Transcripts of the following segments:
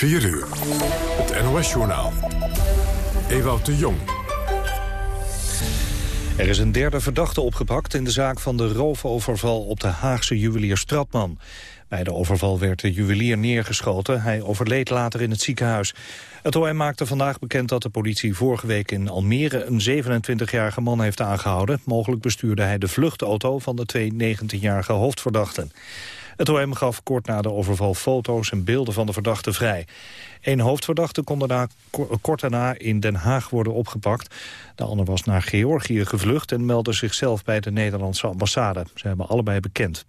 4 uur. Het NOS-journaal. Ewout de Jong. Er is een derde verdachte opgepakt in de zaak van de roofoverval op de Haagse juwelier Stratman. Bij de overval werd de juwelier neergeschoten. Hij overleed later in het ziekenhuis. Het OM maakte vandaag bekend dat de politie vorige week in Almere... een 27-jarige man heeft aangehouden. Mogelijk bestuurde hij de vluchtauto van de twee 19-jarige hoofdverdachten. Het OM gaf kort na de overval foto's en beelden van de verdachte vrij. Een hoofdverdachte kon daarna, kort daarna in Den Haag worden opgepakt. De ander was naar Georgië gevlucht en meldde zichzelf bij de Nederlandse ambassade. Ze hebben allebei bekend.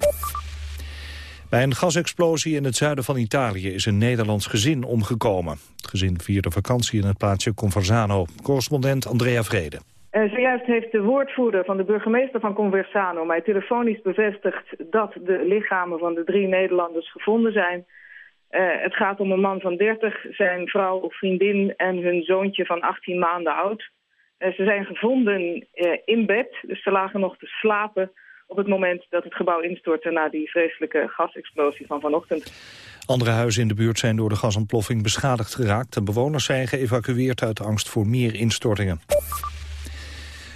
Bij een gasexplosie in het zuiden van Italië is een Nederlands gezin omgekomen. Het gezin vierde vakantie in het plaatsje Conversano. Correspondent Andrea Vrede. Uh, zojuist heeft de woordvoerder van de burgemeester van Conversano mij telefonisch bevestigd dat de lichamen van de drie Nederlanders gevonden zijn. Uh, het gaat om een man van 30, zijn vrouw of vriendin en hun zoontje van 18 maanden oud. Uh, ze zijn gevonden in bed, dus ze lagen nog te slapen op het moment dat het gebouw instortte na die vreselijke gasexplosie van vanochtend. Andere huizen in de buurt zijn door de gasontploffing beschadigd geraakt. De bewoners zijn geëvacueerd uit angst voor meer instortingen.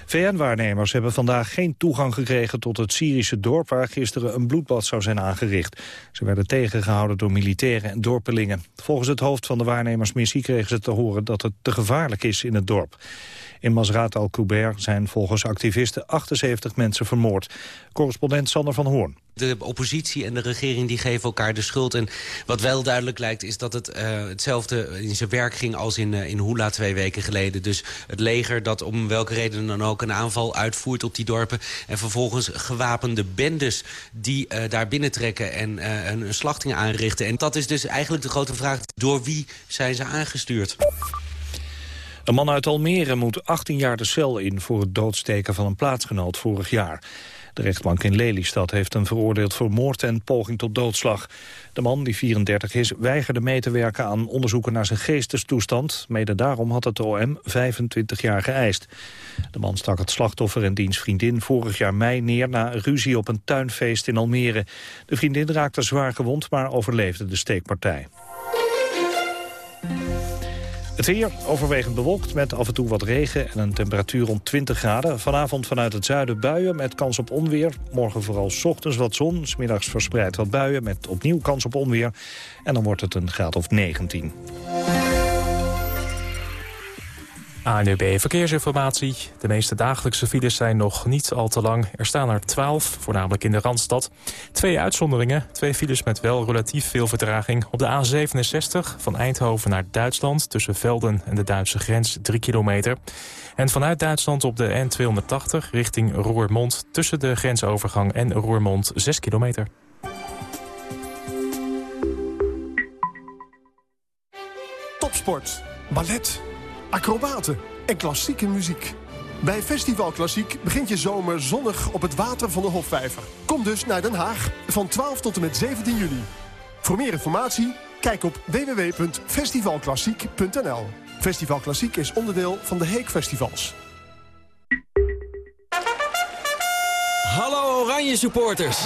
VN-waarnemers hebben vandaag geen toegang gekregen tot het Syrische dorp waar gisteren een bloedbad zou zijn aangericht. Ze werden tegengehouden door militairen en dorpelingen. Volgens het hoofd van de waarnemersmissie kregen ze te horen dat het te gevaarlijk is in het dorp. In Masrat al-Kuber zijn volgens activisten 78 mensen vermoord. Correspondent Sander van Hoorn. De oppositie en de regering die geven elkaar de schuld. En wat wel duidelijk lijkt is dat het uh, hetzelfde in zijn werk ging als in, uh, in Hula twee weken geleden. Dus het leger dat om welke reden dan ook een aanval uitvoert op die dorpen. En vervolgens gewapende bendes die uh, daar binnentrekken en een, een slachting aanrichten. En dat is dus eigenlijk de grote vraag. Door wie zijn ze aangestuurd? Een man uit Almere moet 18 jaar de cel in voor het doodsteken van een plaatsgenoot vorig jaar. De rechtbank in Lelystad heeft hem veroordeeld voor moord en poging tot doodslag. De man, die 34 is, weigerde mee te werken aan onderzoeken naar zijn geestestoestand. Mede daarom had het OM 25 jaar geëist. De man stak het slachtoffer en diens vriendin vorig jaar mei neer... na ruzie op een tuinfeest in Almere. De vriendin raakte zwaar gewond, maar overleefde de steekpartij. Het weer overwegend bewolkt met af en toe wat regen en een temperatuur rond 20 graden. Vanavond vanuit het zuiden buien met kans op onweer. Morgen vooral ochtends wat zon, smiddags verspreid wat buien met opnieuw kans op onweer. En dan wordt het een graad of 19. ANUB Verkeersinformatie. De meeste dagelijkse files zijn nog niet al te lang. Er staan er 12, voornamelijk in de Randstad. Twee uitzonderingen, twee files met wel relatief veel vertraging. Op de A67 van Eindhoven naar Duitsland... tussen Velden en de Duitse grens 3 kilometer. En vanuit Duitsland op de N280 richting Roermond... tussen de grensovergang en Roermond 6 kilometer. Topsport, ballet acrobaten en klassieke muziek. Bij Festival Klassiek begint je zomer zonnig op het water van de Hofvijver. Kom dus naar Den Haag van 12 tot en met 17 juli. Voor meer informatie, kijk op www.festivalklassiek.nl. Festival Klassiek is onderdeel van de Heek Festivals. Hallo Oranje supporters!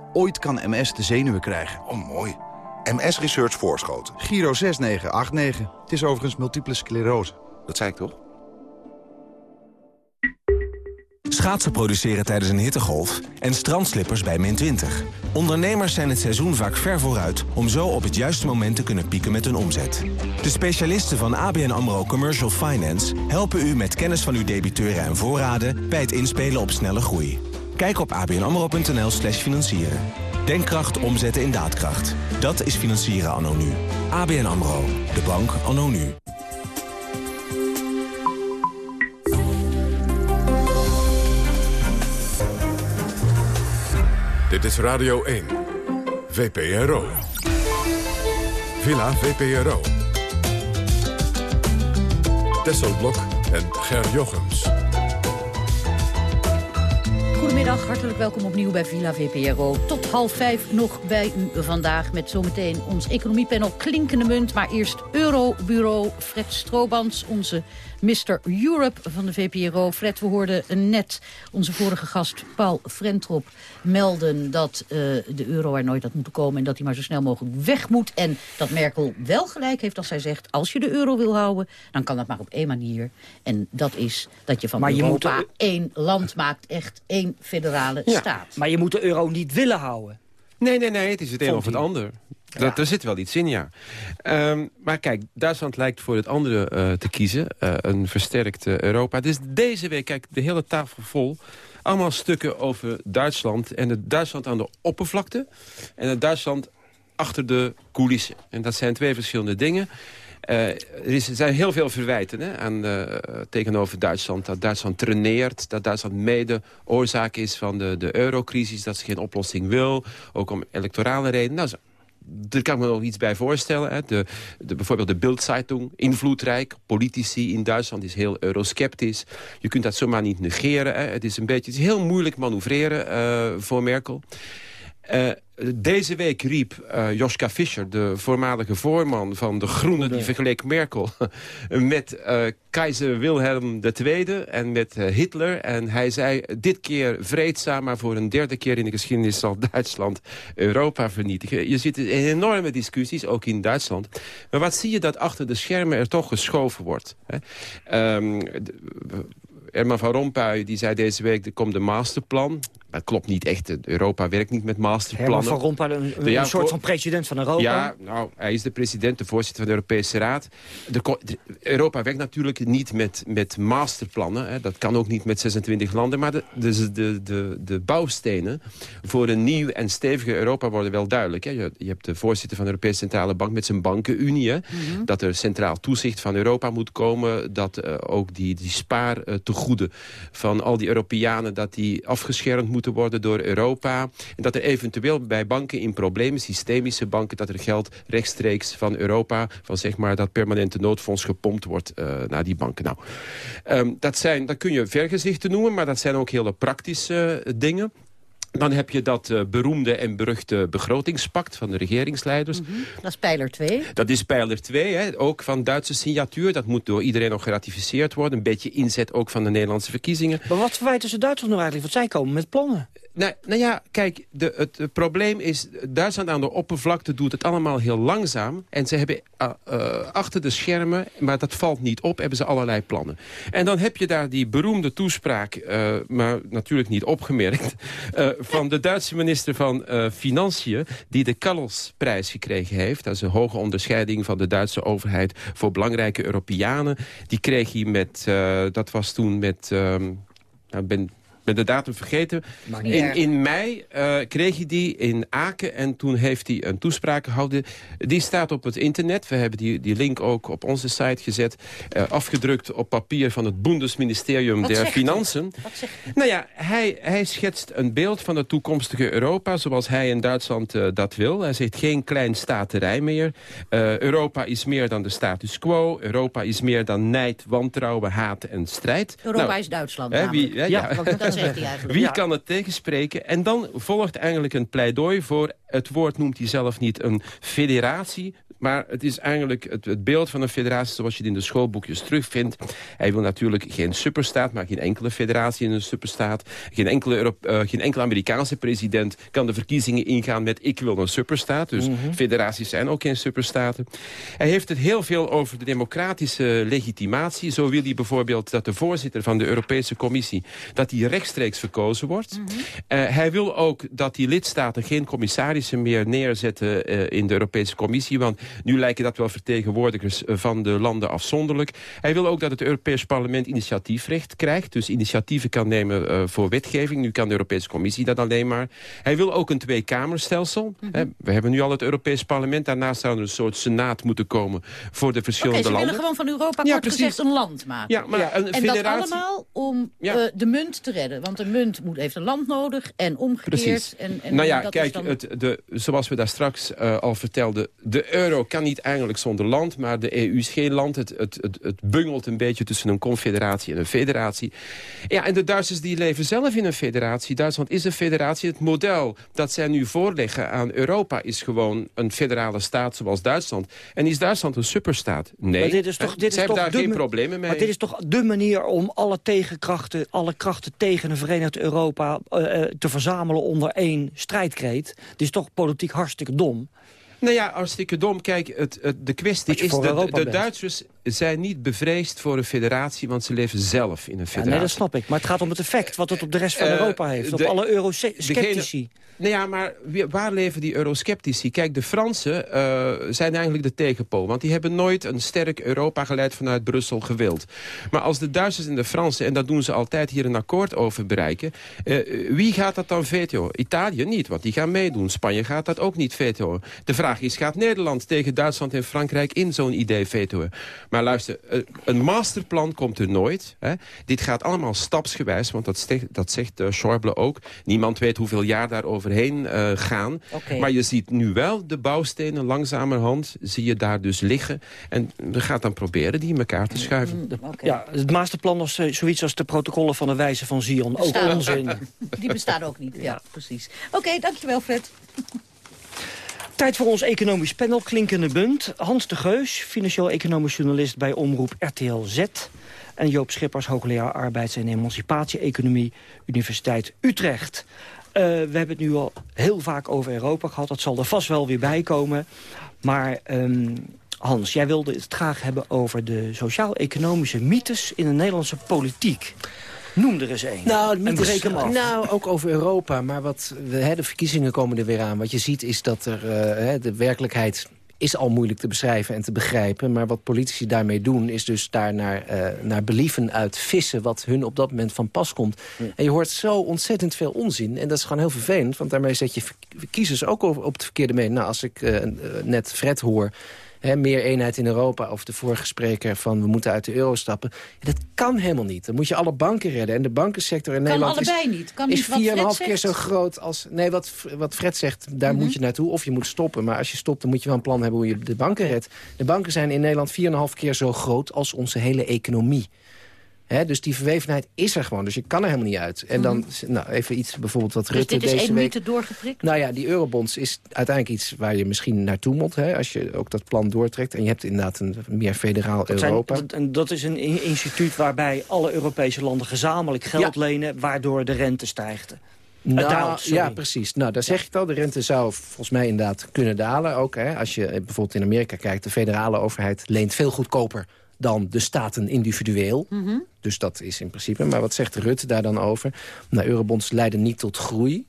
Ooit kan MS de zenuwen krijgen. Oh, mooi. MS Research Voorschoten. Giro 6989. Het is overigens multiple sclerose. Dat zei ik toch? schaatsen produceren tijdens een hittegolf en strandslippers bij min 20. Ondernemers zijn het seizoen vaak ver vooruit om zo op het juiste moment te kunnen pieken met hun omzet. De specialisten van ABN AMRO Commercial Finance helpen u met kennis van uw debiteuren en voorraden bij het inspelen op snelle groei. Kijk op abnamro.nl slash financieren. Denkkracht omzetten in daadkracht. Dat is financieren anno nu. ABN AMRO. De bank anno nu. Dit is Radio 1. VPRO. Villa VPRO. Tesselblok en Ger Jochems. Goedemiddag, hartelijk welkom opnieuw bij Villa VPRO. Tot half vijf nog bij u vandaag met zometeen ons economiepanel Klinkende Munt. Maar eerst Eurobureau Fred Stroobans, onze Mr. Europe van de VPRO. Fred, we hoorden net onze vorige gast Paul Frentrop melden... dat uh, de euro er nooit had moeten komen en dat hij maar zo snel mogelijk weg moet. En dat Merkel wel gelijk heeft als zij zegt... als je de euro wil houden, dan kan dat maar op één manier. En dat is dat je van maar Europa je moet één land maakt, echt één federale ja, staat. Maar je moet de euro niet willen houden. Nee, nee, nee, het is het een of het ander. Dat, Er zit wel iets in, ja. Um, maar kijk, Duitsland lijkt voor het andere uh, te kiezen. Uh, een versterkt uh, Europa. Dus deze week, kijk, de hele tafel vol. Allemaal stukken over Duitsland. En het Duitsland aan de oppervlakte. En het Duitsland achter de coulissen. En dat zijn twee verschillende dingen. Er, is, er, zijn heel veel verwijten hè, aan, tegenover Duitsland. Dat Duitsland traineert, dat Duitsland mede oorzaak is van de, de eurocrisis. Dat ze geen oplossing wil, ook om electorale redenen. Nou, daar kan ik me nog iets bij voorstellen. Hè. De, de, bijvoorbeeld de Bild-Zeitung, invloedrijk. Politici in Duitsland is heel eurosceptisch. Je kunt dat zomaar niet negeren. Hè. Het is een beetje het is heel moeilijk manoeuvreren uh, voor Merkel. Deze week riep uh, Joschka Fischer, de voormalige voorman van de Groenen... die vergeleek Merkel met uh, keizer Wilhelm II en met uh, Hitler. En hij zei, dit keer vreedzaam, maar voor een derde keer in de geschiedenis... zal Duitsland Europa vernietigen. Je ziet in enorme discussies, ook in Duitsland. Maar wat zie je dat achter de schermen er toch geschoven wordt? Hè? Um, Herman van Rompuy die zei deze week, er komt een masterplan. Dat klopt niet echt. Europa werkt niet met masterplannen. Herman van Rompuy, een, een soort van president van Europa. Ja, nou, hij is de president, de voorzitter van de Europese Raad. De, Europa werkt natuurlijk niet met, met masterplannen. Hè. Dat kan ook niet met 26 landen. Maar de, de, de, de, de bouwstenen voor een nieuw en stevige Europa worden wel duidelijk. Hè. Je, je hebt de voorzitter van de Europese Centrale Bank met zijn bankenunie. Mm Dat er centraal toezicht van Europa moet komen. Dat uh, ook die, die spaartegoeden van al die Europeanen... dat die afgeschermd moeten moeten worden door Europa. En dat er eventueel bij banken in problemen, systemische banken... dat er geld rechtstreeks van Europa, van zeg maar dat permanente noodfonds gepompt wordt uh, naar die banken. Nou, um, dat, zijn, dat kun je vergezichten noemen, maar dat zijn ook hele praktische uh, dingen. Dan heb je dat uh, beroemde en beruchte begrotingspact van de regeringsleiders. Mm -hmm. Dat is pijler 2. Dat is pijler 2, hè, ook van Duitse signatuur. Dat moet door iedereen nog geratificeerd worden. Een beetje inzet ook van de Nederlandse verkiezingen. Maar wat verwijten ze Duitsland nou eigenlijk? Want zij komen met plannen. Nou, nou ja, kijk, de, het, probleem is... Duitsland aan de oppervlakte doet het allemaal heel langzaam. En ze hebben uh, uh, achter de schermen, maar dat valt niet op... hebben ze allerlei plannen. En dan heb je daar die beroemde toespraak... Uh, maar natuurlijk niet opgemerkt... van de Duitse minister van Financiën... die de Karlsprijs gekregen heeft. Dat is een hoge onderscheiding van de Duitse overheid... voor belangrijke Europeanen. Die kreeg hij met... dat was toen met... Um, nou, ben ben de datum vergeten. In, in mei uh, kreeg hij die in Aken en toen heeft hij een toespraak gehouden. Die staat op het internet. We hebben die, die link ook op onze site gezet. Uh, afgedrukt op papier van het Bundesministerium der Financiën. Nou ja, hij, hij schetst een beeld van het toekomstige Europa zoals hij in Duitsland uh, dat wil. Hij zegt geen klein staterij meer. Europa is meer dan de status quo. Europa is meer dan nijd, wantrouwen, haat en strijd. Europa nou, is Duitsland hè, wie, ja, ja. Wie kan het tegenspreken? En dan volgt eigenlijk een pleidooi voor, het woord noemt hij zelf niet een federatie maar het is eigenlijk het, het, beeld van een federatie zoals je het in de schoolboekjes terugvindt. Hij wil natuurlijk geen superstaat, maar geen enkele federatie in een superstaat. Geen enkele, uh, geen enkele Amerikaanse president kan de verkiezingen ingaan met ik wil een superstaat. Dus mhm. federaties zijn ook geen superstaten. Hij heeft het heel veel over de democratische legitimatie. Zo wil hij bijvoorbeeld dat de voorzitter van de Europese Commissie... dat die rechtstreeks verkozen wordt. Mhm. Eh, hij wil ook dat die lidstaten geen commissarissen meer neerzetten... Uh, in de Europese Commissie. Want nu lijken dat wel vertegenwoordigers eh, van de landen afzonderlijk. Hij wil ook dat het Europees Parlement initiatiefrecht krijgt. Dus initiatieven kan nemen voor wetgeving. Nu kan de Europese Commissie dat alleen maar. Hij wil ook een tweekamerstelsel. Mhm. We hebben nu al het Europees Parlement. Daarnaast zou er een soort senaat moeten komen voor de verschillende okay, landen. ze willen gewoon van Europa, ja, kort gezegd, een land maken. Ja, maar Een en dat allemaal om uh, de munt te redden. Want de munt moet, heeft een land nodig en omgekeerd. Precies. En, en nou ja, kijk, het, de, zoals we daar straks uh, al vertelden... de euro kan niet eigenlijk zonder land, maar de EU is geen land. Het, het, het, het bungelt een beetje tussen een confederatie en een federatie. Ja, en de Duitsers die leven zelf in een federatie. Duitsland is een federatie. Het model dat zij nu voorleggen aan Europa... is gewoon een federale staat zoals Duitsland. En is Duitsland een superstaat? Nee. Maar dit is toch, dit is toch daar geen problemen mee. Maar dit is toch de manier om alle tegenkrachten... alle krachten tegen een verenigd Europa uh, te verzamelen onder één strijdkreet. Dit is toch politiek hartstikke dom. Nou ja, hartstikke dom. Kijk, het, de kwestie is... De, de Duitsers zijn niet bevreesd voor een federatie... want ze leven zelf in een federatie. Ja, nee, dat snap ik. Maar het gaat om het effect wat het op de rest van uh, Europa heeft. op alle eurosceptici. Nou ja, maar waar leven die eurosceptici? Kijk, de Fransen uh, zijn eigenlijk de tegenpool. Want die hebben nooit een sterk Europa geleid vanuit Brussel gewild. Maar als de Duitsers en de Fransen, en dat doen ze altijd hier een akkoord over bereiken... Uh, wie gaat dat dan veto? Italië niet, want die gaan meedoen. Spanje gaat dat ook niet veto. De vraag is, gaat Nederland tegen Duitsland en Frankrijk in zo'n idee vetoen? Maar luister, eh, een masterplan komt er nooit. Hè. Dit gaat allemaal stapsgewijs, want dat, zegt, dat zegt uh, Schäuble ook. Niemand weet hoeveel jaar daar overheen uh, gaan. Maar je ziet nu wel de bouwstenen langzamerhand, zie je daar dus liggen. En we gaan dan proberen die in elkaar te schuiven. Mm, ja, het masterplan was zoiets als de protocollen van de wijze van Zion. Ook onzin. Die bestaan ook niet, ja, precies. Oké, dankjewel Fred. Tijd voor ons economisch panel, Klinkende Bunt. Hans de Geus, financieel-economisch journalist bij Omroep RTL Z. En Joop Schippers, hoogleraar arbeids- en emancipatie-economie, Universiteit Utrecht. Uh, we hebben het nu al heel vaak over Europa gehad. Dat zal er vast wel weer bij komen. Maar um, Hans, jij wilde het graag hebben over de sociaal-economische mythes in de Nederlandse politiek. Noem er eens één. Nou, en nou, ook over Europa. Maar wat, hè, de verkiezingen komen er weer aan. Wat je ziet is dat er uh, de werkelijkheid is al moeilijk te beschrijven en te begrijpen. Maar wat politici daarmee doen, is dus daar naar, uh, naar believen uit vissen... wat hun op dat moment van pas komt. En je hoort zo ontzettend veel onzin. En dat is gewoon heel vervelend, want daarmee zet je kiezers ook op, op het verkeerde mee. Nou, als ik uh, net Fred hoor meer eenheid in Europa. Of de vorige spreker van we moeten uit de euro stappen. dat kan helemaal niet. Dan moet je alle banken redden. En de bankensector in Nederland is, niet. Kan is 4,5 keer zo groot als... Nee, wat, wat Fred zegt, daar mhm. moet je naartoe. Of je moet stoppen. Maar als je stopt, dan moet je wel een plan hebben hoe je de banken redt. De banken zijn in Nederland 4,5 keer zo groot als onze hele economie dus die verwevenheid is er gewoon. Dus je kan er helemaal niet uit. En dan mhm. nou, even iets bijvoorbeeld wat dus Rutte deze week... dit is één mythe doorgeprikt? Nou ja, die eurobonds is uiteindelijk iets waar je misschien naartoe moet. Hè, als je ook dat plan doortrekt. En je hebt inderdaad een meer federaal dat Europa. Zijn, en dat is een instituut waarbij alle Europese landen gezamenlijk geld lenen... waardoor de rente stijgt. Nou, ja, precies. Nou, daar zeg je het al. De rente zou volgens mij inderdaad kunnen dalen. Ook hè, als je bijvoorbeeld in Amerika kijkt... de federale overheid leent veel goedkoper dan de staten individueel. Mhm. Dus dat is in principe. Maar wat zegt Rutte daar dan over? Nou, eurobonds leiden niet tot groei.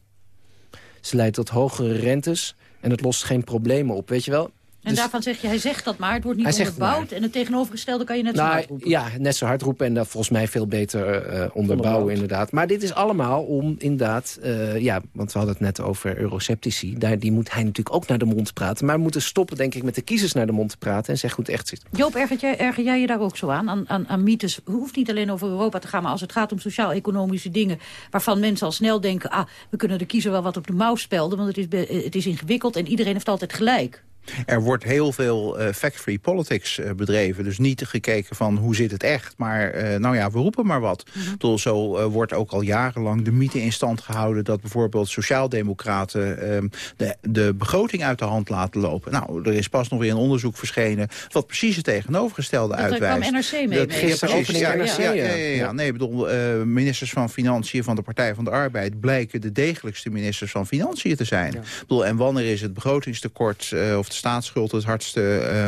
Ze leiden tot hogere rentes. En het lost geen problemen op. Weet je wel, en dus daarvan zeg je, hij zegt dat maar, het wordt niet onderbouwd. En het tegenovergestelde kan je net zo nou, hard roepen. Ja, net zo hard roepen en dat volgens mij veel beter uh, onderbouwen inderdaad. Maar dit is allemaal om inderdaad, uh, ja, want we hadden het net over eurosceptici. Daar, die moet hij natuurlijk ook naar de mond praten. Maar we moeten stoppen, denk ik, met de kiezers naar de mond te praten. En zeggen hoe het echt zit. Joop, erger jij, erger jij je daar ook zo aan, aan, aan, aan mythes? Het hoeft niet alleen over Europa te gaan, maar als het gaat om sociaal-economische dingen... waarvan mensen al snel denken, ah, we kunnen de kiezer wel wat op de mouw spelden... want het is, het is ingewikkeld en iedereen heeft altijd gelijk. Er wordt heel veel uh, fact-free politics uh, bedreven. Dus niet gekeken van hoe zit het echt. Maar uh, nou ja, we roepen maar wat. Mm Zo wordt ook al jarenlang de mythe in stand gehouden... dat bijvoorbeeld sociaaldemocraten ehm, de, de begroting uit de hand laten lopen. Nou, er is pas nog weer een onderzoek verschenen... wat precies het tegenovergestelde dat uitwijst. Daar kwam NRC mee. Dat. Precies, ja, ja, ja, ja, ja, Nee, ik bedoel, ministers van Financiën van de Partij van de Arbeid... blijken de degelijkste ministers van Financiën te zijn. Ik bedoel, en wanneer is het begrotingstekort of de staatsschuld het hardste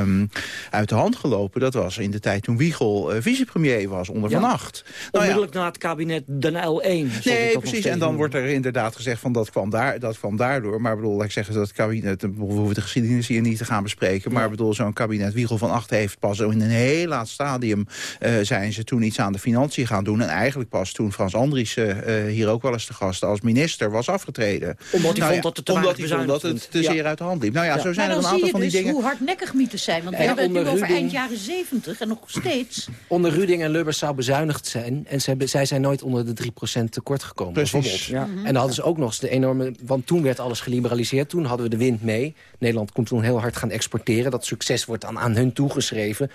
um, uit de hand gelopen. Dat was in de tijd toen Wiegel uh, vicepremier was, onder ja. Van Acht. Nou, Onmiddellijk ja. na het kabinet Den L1. Nee, precies. En dan wordt er inderdaad gezegd van dat kwam, daar, dat kwam daardoor. Maar bedoel, ik zeg dat het kabinet, we hoeven de geschiedenis hier niet te gaan bespreken. Maar bedoel, zo'n kabinet Wiegel van Acht heeft pas in een heel laat stadium uh, zijn ze toen iets aan de financiën gaan doen. En eigenlijk pas toen Frans Andriessen uh, hier ook wel eens te gast als minister was afgetreden. Omdat hij nou, vond dat het te Omdat hij vond dat het te zeer uit de hand liep. Nou ja, zo zijn er een aantal van die dus dingen. hoe hardnekkig mythes zijn. Want we hebben het nu over eind jaren zeventig en nog steeds. Onder Ruding en Lubbers zou bezuinigd zijn. En ze hebben, zij zijn nooit onder de 3% tekort gekomen. Precies. bijvoorbeeld. Ja. En dan hadden ze ook nog eens de enorme... Want toen werd alles geliberaliseerd. Toen hadden we de wind mee. Nederland kon toen heel hard gaan exporteren. Dat succes wordt dan aan hun toegeschreven.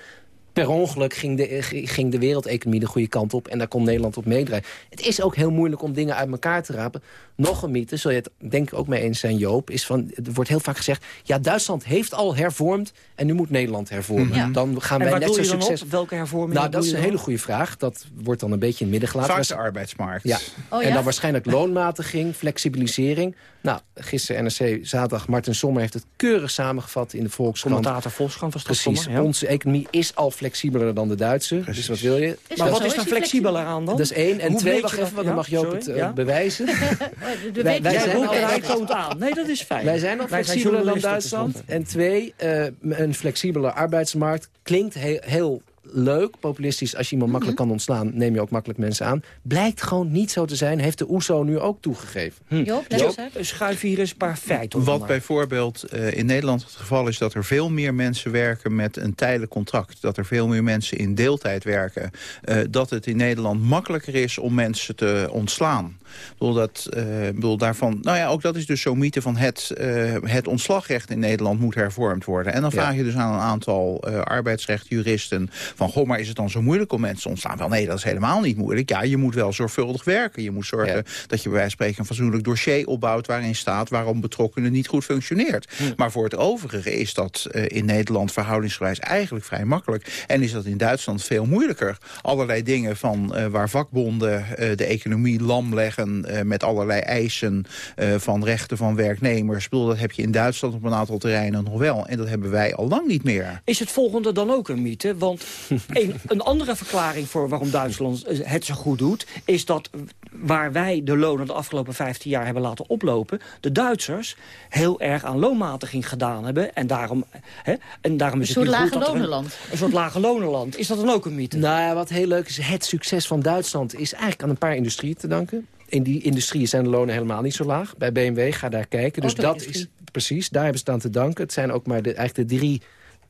Per ongeluk ging de, ging de wereldeconomie de goede kant op. En daar kon Nederland op meedraaien. Het is ook heel moeilijk om dingen uit elkaar te rapen. Nog een mythe, zul je het denk ik ook mee eens zijn, Joop... is van, er wordt heel vaak gezegd... ja, Duitsland heeft al hervormd en nu moet Nederland hervormen. Ja. Dan gaan wij net doe zo je dan succes... op? Welke hervorming Nou, dat is een dan? hele goede vraag. Dat wordt dan een beetje in het midden gelaten. Vaak de arbeidsmarkt. ja. Oh, En dan waarschijnlijk loonmatiging, flexibilisering. Nou, gisteren NRC, zaterdag, Martin Sommer heeft het keurig samengevat in de Volkskrant. Commentator Volkskrant was dat Precies, Sommer, ja. onze economie is al flexibeler dan de Duitse. Dus wat wil je? Is Maar wat is daar die flexibeler aan dan? Dat is één. En Hoe twee, wacht even, want dan mag Joop sorry, het eh, bewijzen. De Wij- zijn toont aan. Nee, dat is fijn. Wij zijn al zijn flexibeler dan Duitsland. En twee, eh, een flexibele arbeidsmarkt klinkt heel, heel leuk, populistisch. Als je iemand makkelijk kan ontslaan, neem je ook makkelijk mensen aan. Blijkt gewoon niet zo te zijn. Heeft de OESO nu ook toegegeven. Joop, leg eens uit. Schuif hier eens een paar feiten op. Wat bijvoorbeeld eh, in Nederland het geval is... dat er veel meer mensen werken met een tijdelijk contract. Dat er veel meer mensen in deeltijd werken. eh, dat het in Nederland makkelijker is om mensen te ontslaan. Ik bedoel, dat, eh, bedoel daarvan, nou ja, ook dat is dus zo'n mythe van het, eh, het ontslagrecht in Nederland moet hervormd worden. En dan Ja. vraag je dus aan een aantal eh arbeidsrechtjuristen van, goh, maar is het dan zo moeilijk om mensen te ontslaan? Wel, nee, dat is helemaal niet moeilijk. Ja, je moet wel zorgvuldig werken. Je moet zorgen dat je bij wijze van spreken een fatsoenlijk dossier opbouwt waarin staat waarom betrokkenen niet goed functioneert. Maar voor het overige is dat in Nederland verhoudingsgewijs eigenlijk vrij makkelijk. En is dat in Duitsland veel moeilijker. Allerlei dingen van waar vakbonden de economie lam leggen eh, met allerlei eisen eh, van rechten van werknemers. Ik bedoel, dat heb je in Duitsland op een aantal terreinen nog wel. En dat hebben wij al lang niet meer. Is het volgende dan ook een mythe? Want een, een andere verklaring voor waarom Duitsland eh, het zo goed doet... is dat waar wij de lonen de afgelopen 15 jaar hebben laten oplopen... de Duitsers heel erg aan loonmatiging gedaan hebben. En daarom, hè, en daarom is Een het soort niet goed lage dat een- lonenland. Een soort lage lonenland. Is dat dan ook een mythe? Nou ja, wat heel leuk is, het succes van Duitsland is eigenlijk aan een paar industrieën te danken. In die industrieën zijn de lonen helemaal niet zo laag. Bij BMW, ga daar kijken. Dus dat Auto-industrie. is precies, daar hebben ze aan te danken. Het zijn ook maar de, eigenlijk de drie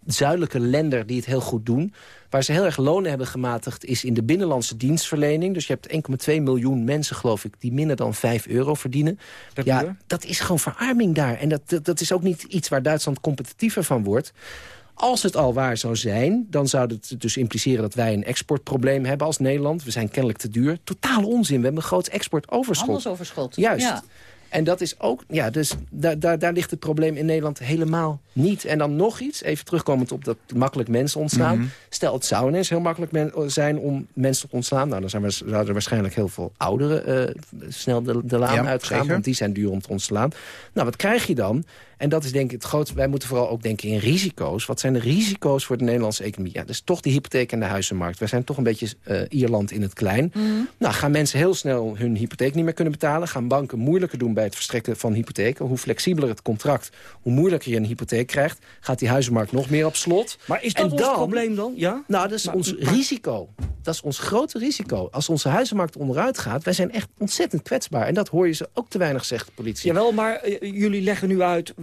zuidelijke landen die het heel goed doen. Waar ze heel erg lonen hebben gematigd is in de binnenlandse dienstverlening. Dus je hebt 1,2 miljoen mensen, geloof ik, die minder dan 5 euro verdienen. Per ja, dat is gewoon verarming daar. En dat, dat, dat is ook niet iets waar Duitsland competitiever van wordt. Als het al waar zou zijn, dan zou het dus impliceren dat wij een exportprobleem hebben als Nederland. We zijn kennelijk te duur. Totaal onzin. We hebben een groot exportoverschot. Handelsoverschot. Juist. Ja. En dat is ook, ja, dus daar, daar, daar ligt het probleem in Nederland helemaal niet. En dan nog iets, even terugkomend op dat makkelijk mensen ontslaan. Mhm. Stel, het zou ineens heel makkelijk men- zijn om mensen te ontslaan. Nou, dan zijn we, zouden er waarschijnlijk heel veel ouderen eh, snel de, de laan Ja, uitgaan. zeker. Want die zijn duur om te ontslaan. Nou, wat krijg je dan? En dat is denk ik het grootste. Wij moeten vooral ook denken in risico's. Wat zijn de risico's voor de Nederlandse economie? Ja, dat is toch de hypotheek en de huizenmarkt. Wij zijn toch een beetje eh, Ierland in het klein. Nou, gaan mensen heel snel hun hypotheek niet meer kunnen betalen? Gaan banken moeilijker doen bij het verstrekken van hypotheken? Hoe flexibeler het contract, hoe moeilijker je een hypotheek krijgt... gaat die huizenmarkt nog meer op slot. Maar is dat En ons dan- probleem dan? Ja? Nou, dat is Maar- ons maar- risico. Dat is ons grote risico. Als onze huizenmarkt onderuit gaat, wij zijn echt ontzettend kwetsbaar. En dat hoor je ze ook te weinig zeggen, de politie. Jawel, maar eh, jullie leggen nu uit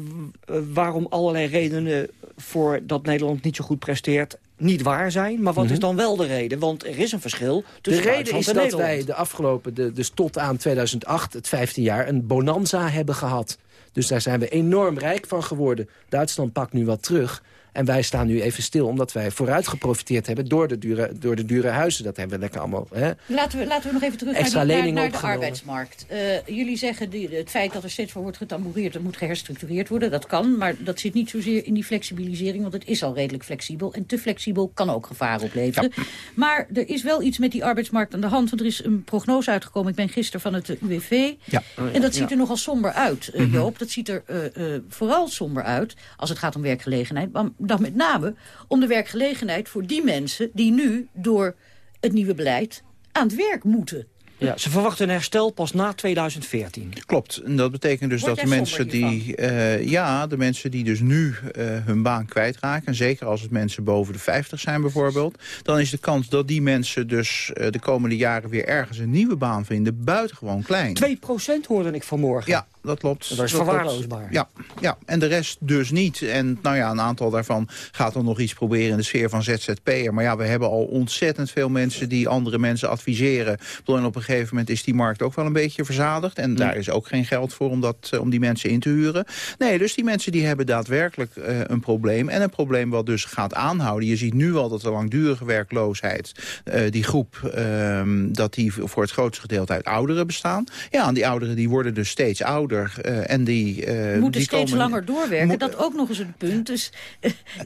eh, waarom allerlei redenen voor dat Nederland niet zo goed presteert niet waar zijn. Maar wat Mhm. is dan wel de reden? Want er is een verschil De tussen reden Duitsland is dat Nederland. wij de afgelopen, de, dus tot aan 2008, het 15 jaar, een bonanza hebben gehad. Dus daar zijn we enorm rijk van geworden. Duitsland pakt nu wat terug. En wij staan nu even stil, omdat wij vooruit geprofiteerd hebben... door de dure, door de dure huizen. Dat hebben we lekker allemaal... Hè? Laten, we, laten we nog even terug Extra naar, die- naar, leningen naar de arbeidsmarkt. Eh, jullie zeggen die, het feit dat er steeds voor wordt getamoureerd... dat moet geherstructureerd worden, dat kan. Maar dat zit niet zozeer in die flexibilisering... want het is al redelijk flexibel. En te flexibel kan ook gevaar opleveren. Maar er is wel iets met die arbeidsmarkt aan de hand. Want er is een prognose uitgekomen. Ik ben gisteren van het UWV. Ja. En dat ziet er nogal somber uit, eh, Mhm. Joop. Dat ziet er eh, vooral somber uit als het gaat om werkgelegenheid. Maar dan met name om de werkgelegenheid voor die mensen... die nu door het nieuwe beleid aan het werk moeten. Ja, ze verwachten een herstel pas na 2014. Klopt. En dat betekent dus dat de mensen die... eh, ja, de mensen die dus nu eh, hun baan kwijtraken... en zeker als het mensen boven de 50 zijn bijvoorbeeld... dan is de kans dat die mensen dus eh, de komende jaren... weer ergens een nieuwe baan vinden buitengewoon klein. 2% hoorde ik vanmorgen. Ja, dat klopt. Dat is verwaarloosbaar. Ja, ja, en de rest dus niet. En nou ja, een aantal daarvan gaat dan nog iets proberen in de sfeer van ZZP'er. Maar ja, we hebben al ontzettend veel mensen die andere mensen adviseren. En op een gegeven moment is die markt ook wel een beetje verzadigd. En daar is ook geen geld voor om, dat, eh, om die mensen in te huren. Nee, dus die mensen die hebben daadwerkelijk eh, een probleem. En een probleem wat dus gaat aanhouden. Je ziet nu al dat de langdurige werkloosheid, eh, die groep, ehm, dat die voor het grootste gedeelte uit ouderen bestaan. Ja, en die ouderen die worden dus steeds ouder. Eh, en die, eh, moeten die steeds komen, langer doorwerken. Dat ook nog eens een punt. Dus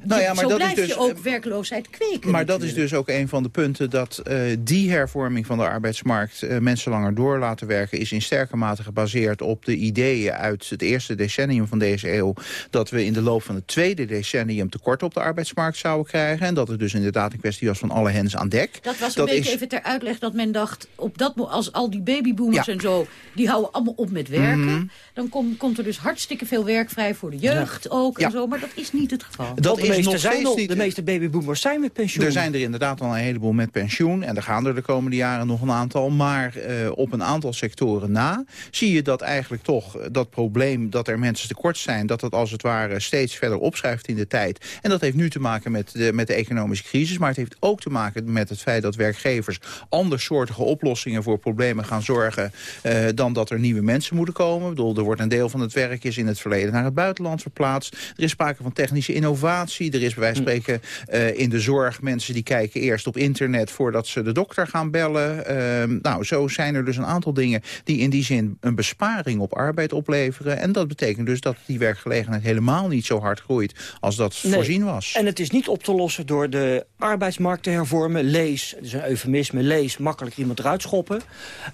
Nou ja, maar zo dat is blijf dus- je ook werkloosheid kweken. Maar dat is dus ook een van de punten dat die hervorming van de arbeidsmarkt mensen langer door laten werken is in sterke mate gebaseerd op de ideeën uit het eerste decennium van deze eeuw dat we in de loop van het tweede decennium tekort op de arbeidsmarkt zouden krijgen en dat het dus inderdaad een kwestie was van alle hens aan dek. Dat was een beetje even ter uitleg dat men dacht... Op dat, als al die babyboomers Ja. en zo, die houden allemaal op met werken... Mhm. Dan kom- komt er dus hartstikke veel werk vrij voor de jeugd ook en Ja. zo. Maar dat is niet het geval. Dat de is meeste nog zijn steeds al- niet- De meeste babyboomers zijn met pensioen. Er zijn er inderdaad al een heleboel met pensioen. En er gaan er de komende jaren nog een aantal. Maar eh, op een aantal sectoren na zie je dat eigenlijk toch eh, dat probleem dat er mensen tekort zijn... dat het als het ware steeds verder opschuift in de tijd. En dat heeft nu te maken met de, met de economische crisis. Maar het heeft ook te maken met het feit dat werkgevers... andersoortige oplossingen voor problemen gaan zorgen... eh, dan dat er nieuwe mensen moeten komen. Ik bedoel, er wordt een deel van het werk is in het verleden naar het buitenland verplaatst. Er is sprake van technische innovatie. Er is bij wijze van spreken eh, in de zorg mensen die kijken eerst op internet voordat ze de dokter gaan bellen. Ehm, nou, zo zijn er dus een aantal dingen die in die zin een besparing op arbeid opleveren. En dat betekent dus dat die werkgelegenheid helemaal niet zo hard groeit als dat Nee. voorzien was. En het is niet op te lossen door de arbeidsmarkt te hervormen. Lees, het is een eufemisme, lees, makkelijk iemand eruit schoppen.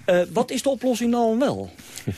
Eh, wat is de oplossing dan wel?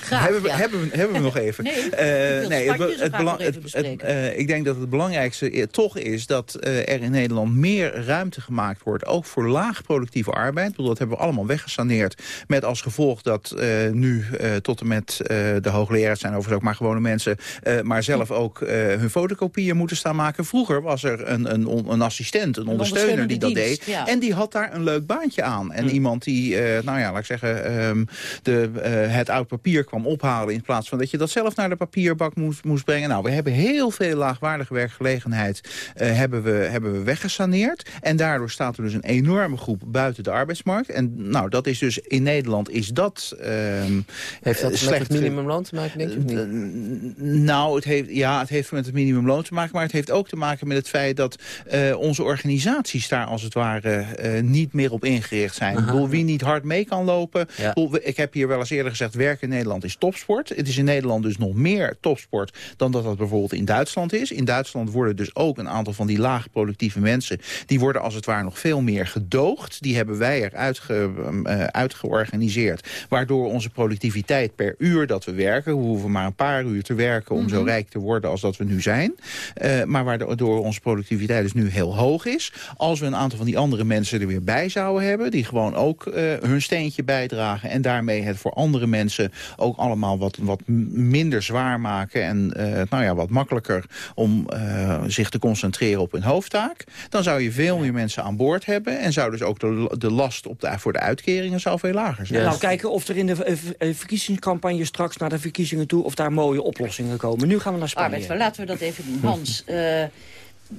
Graag, hebben, we, ja. hebben, we, hebben we nog even? Nee, ik Eh, nee, het, het, belang- even eh, ik denk dat het belangrijkste toch is dat eh, er in Nederland meer ruimte gemaakt wordt, ook voor laag productieve arbeid. Bedoel, dat hebben we allemaal weggesaneerd met als gevolg dat nu tot en met de hoogleraren zijn overigens ook maar gewone mensen, maar zelf ook hun fotocopieën moeten staan maken. Vroeger was er een, een, een assistent, een, ondersteuner die dat deed. ja. En die had daar een leuk baantje aan. En iemand die, nou ja, laat ik zeggen, ehm, de, het oud papier kwam ophalen... in plaats van dat je dat zelf naar de papierbak moest, moest brengen. Nou, we hebben heel veel laagwaardige werkgelegenheid eh, hebben, we, hebben we weggesaneerd. En daardoor staat er dus een enorme groep buiten de arbeidsmarkt. En nou, dat is dus in Nederland is dat ehm, Heeft dat eh, met slecht het ge- minimumloon te maken, denk je? niet? nou, het heeft, ja, het heeft met het minimumloon te maken... maar het heeft ook te maken met het feit dat eh, onze organisaties daar als het ware eh, niet meer op ingericht zijn. Ik bedoel, wie niet hard mee kan lopen... Ja. Ik bedoel, we- Ik heb hier wel eens eerder gezegd, werken in Nederland is topsport. Het is in Nederland dus nog meer topsport dan dat dat bijvoorbeeld in Duitsland is. In Duitsland worden dus ook een aantal van die laag productieve mensen... die worden als het ware nog veel meer gedoogd. Die hebben wij eruit ge, eh, uitgeorganiseerd. Waardoor onze productiviteit per uur dat we werken... we hoeven maar een paar uur te werken om zo rijk te worden als dat we nu zijn. Eh, maar waardoor onze productiviteit dus nu heel hoog is. Als we een aantal van die andere mensen er weer bij zouden hebben... die gewoon ook eh, hun steentje bijdragen... en daarmee het voor andere mensen ook allemaal wat, wat minder zwaar maken... en eh, nou ja, wat makkelijker om eh, zich te concentreren op hun hoofdtaak... dan zou je veel meer mensen aan boord hebben... en zou dus ook de, de last op de, voor de uitkeringen zou veel lager zijn. Nou, kijken of er in de eh, verkiezingscampagne straks naar de verkiezingen toe... of daar mooie oplossingen komen. Nu gaan we naar Spanje. Arbeidsmarkt, laten we dat even doen. Hans, eh,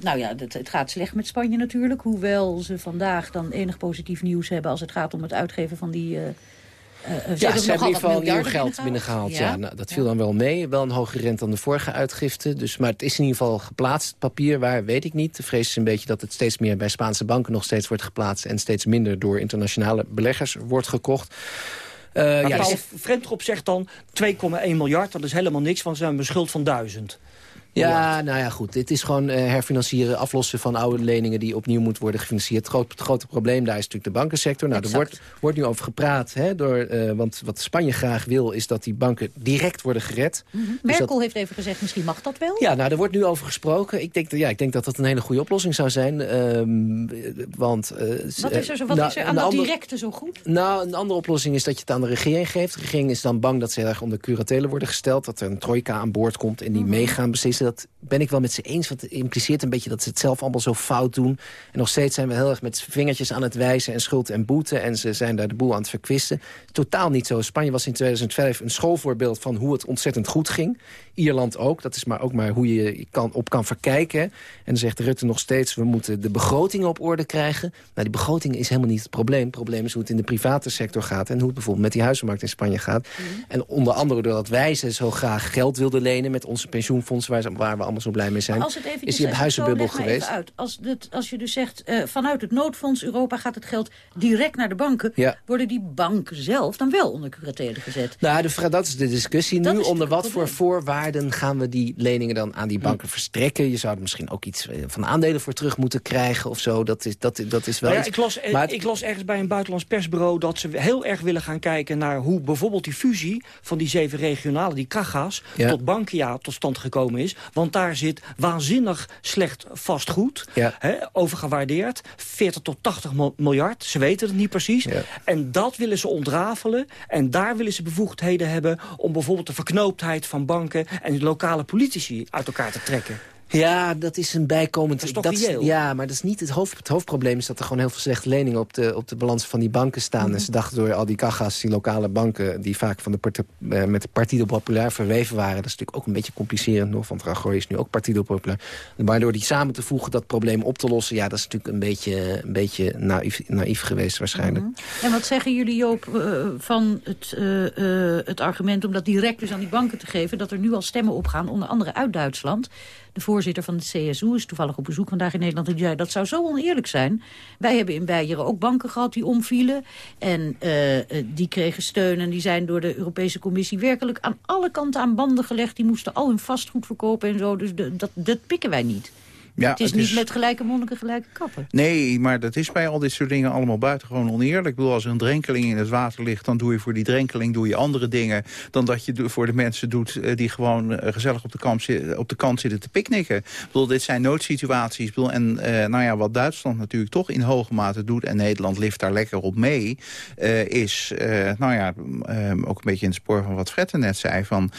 nou ja, het, het gaat slecht met Spanje natuurlijk. Hoewel ze vandaag dan enig positief nieuws hebben... als het gaat om het uitgeven van die, eh, Uh, ja, ze hebben in ieder geval nieuw geld binnengehaald. Ja, nou, dat viel dan wel mee. Wel een hogere rente dan de vorige uitgifte. Dus, maar het is in ieder geval geplaatst. Papier waar, weet ik niet. De vrees is een beetje dat het steeds meer bij Spaanse banken nog steeds wordt geplaatst... en steeds minder door internationale beleggers wordt gekocht. Uh, ja, Paul zegt dan 2,1 miljard. Dat is helemaal niks, want ze hebben een schuld van duizend. Ja, nou ja, goed. Dit is gewoon uh, herfinancieren, aflossen van oude leningen... die opnieuw moeten worden gefinancierd. Het, het grote probleem daar is natuurlijk de bankensector. Nou, er wordt, wordt nu over gepraat. Hè, door, uh, want wat Spanje graag wil, is dat die banken direct worden gered. Mm -hmm. dus Merkel heeft even gezegd, misschien mag dat wel? Ja, nou, er wordt nu over gesproken. Ik denk, dat, ja, ik denk dat dat een hele goede oplossing zou zijn. Um, want, uh, wat is er, zo, wat nou, is er aan dat directe zo goed? Nou, een andere oplossing is dat je het aan de regering geeft. De regering is dan bang dat ze erg onder curatelen worden gesteld. Dat er een trojka aan boord komt en die mm -hmm. meegaan beslissen dat ben ik wel met ze eens. Want het impliceert een beetje dat ze het zelf allemaal zo fout doen. En nog steeds zijn we heel erg met vingertjes aan het wijzen... en schuld en boete. En ze zijn daar de boel aan het verkwisten. Totaal niet zo. Spanje was in 2005 een schoolvoorbeeld van hoe het ontzettend goed ging. Ierland ook. Dat is maar ook maar hoe je kan, op kan verkijken. En dan zegt Rutte nog steeds... we moeten de begrotingen op orde krijgen. Nou, die begroting is helemaal niet het probleem. Het probleem is hoe het in de private sector gaat... en hoe het bijvoorbeeld met die huizenmarkt in Spanje gaat. Mhm. En onder andere doordat wij ze zo graag geld wilden lenen... met onze pensioenfonds waar, waar we allemaal zo blij mee zijn... als het is hij op huizenbubbel geweest. Uit. Als, het, als je dus zegt, uh, vanuit het noodfonds Europa gaat het geld direct naar de banken... Ja. worden die banken zelf dan wel onder curatele gezet? Nou, de, dat is de discussie nu. Onder wat voor voorwaarden gaan we die leningen dan aan die banken verstrekken? Je zou er misschien ook iets eh, van aandelen voor terug moeten krijgen of zo. Dat is, dat, dat is wel nou ja, ik, las, maar ik las ergens bij een buitenlands persbureau... dat ze heel erg willen gaan kijken naar hoe bijvoorbeeld die fusie... van die zeven regionale, die Kaga's, ja. tot Bankia tot stand gekomen is. Want daar zit waanzinnig slecht vastgoed, ja. hè, overgewaardeerd. 40 tot 80 miljard, ze weten het niet precies. Ja. En dat willen ze ontrafelen. En daar willen ze bevoegdheden hebben om bijvoorbeeld de verknooptheid van banken en lokale politici uit elkaar te trekken. Ja, dat is een bijkomend... Dat is toch dat Ja, maar dat is niet het, hoofd, het hoofdprobleem... is dat er gewoon heel veel slechte leningen op de, op de balans van die banken staan. Mhm. En ze dachten door al die kaga's, die lokale banken... die vaak van de uh, met de Partido Popular verweven waren... dat is natuurlijk ook een beetje complicerend nog... want Rajoy is nu ook Partido Popular. Maar door die samen te voegen, dat probleem op te lossen... ja, dat is natuurlijk een beetje, een beetje naïef, naïef geweest waarschijnlijk. Mm En wat zeggen jullie, Joop, uh, van het, uh, het argument... om dat direct dus aan die banken te geven... dat er nu al stemmen opgaan, onder andere uit Duitsland... De voorzitter van de CSU is toevallig op bezoek vandaag in Nederland. En die zei, dat zou zo oneerlijk zijn. Wij hebben in Beieren ook banken gehad die omvielen. En uh, die kregen steun en die zijn door de Europese Commissie... werkelijk aan alle kanten aan banden gelegd. Die moesten al hun vastgoed verkopen en zo. Dus dat, dat pikken wij niet. Ja, het is het niet is... met gelijke monniken gelijke kappen. Nee, maar dat is bij al dit soort dingen allemaal buitengewoon oneerlijk. Ik bedoel, als er een drenkeling in het water ligt... dan doe je voor die drenkeling doe je andere dingen... dan dat je voor de mensen doet eh, die gewoon eh, gezellig op de, kamp, op de kant zitten te picknicken. Ik bedoel, dit zijn noodsituaties. Ik bedoel, en uh, nou ja, wat Duitsland natuurlijk toch in hoge mate doet... en Nederland lift daar lekker op mee... Is, nou ja, ook een beetje in het spoor van wat Fretten net zei... van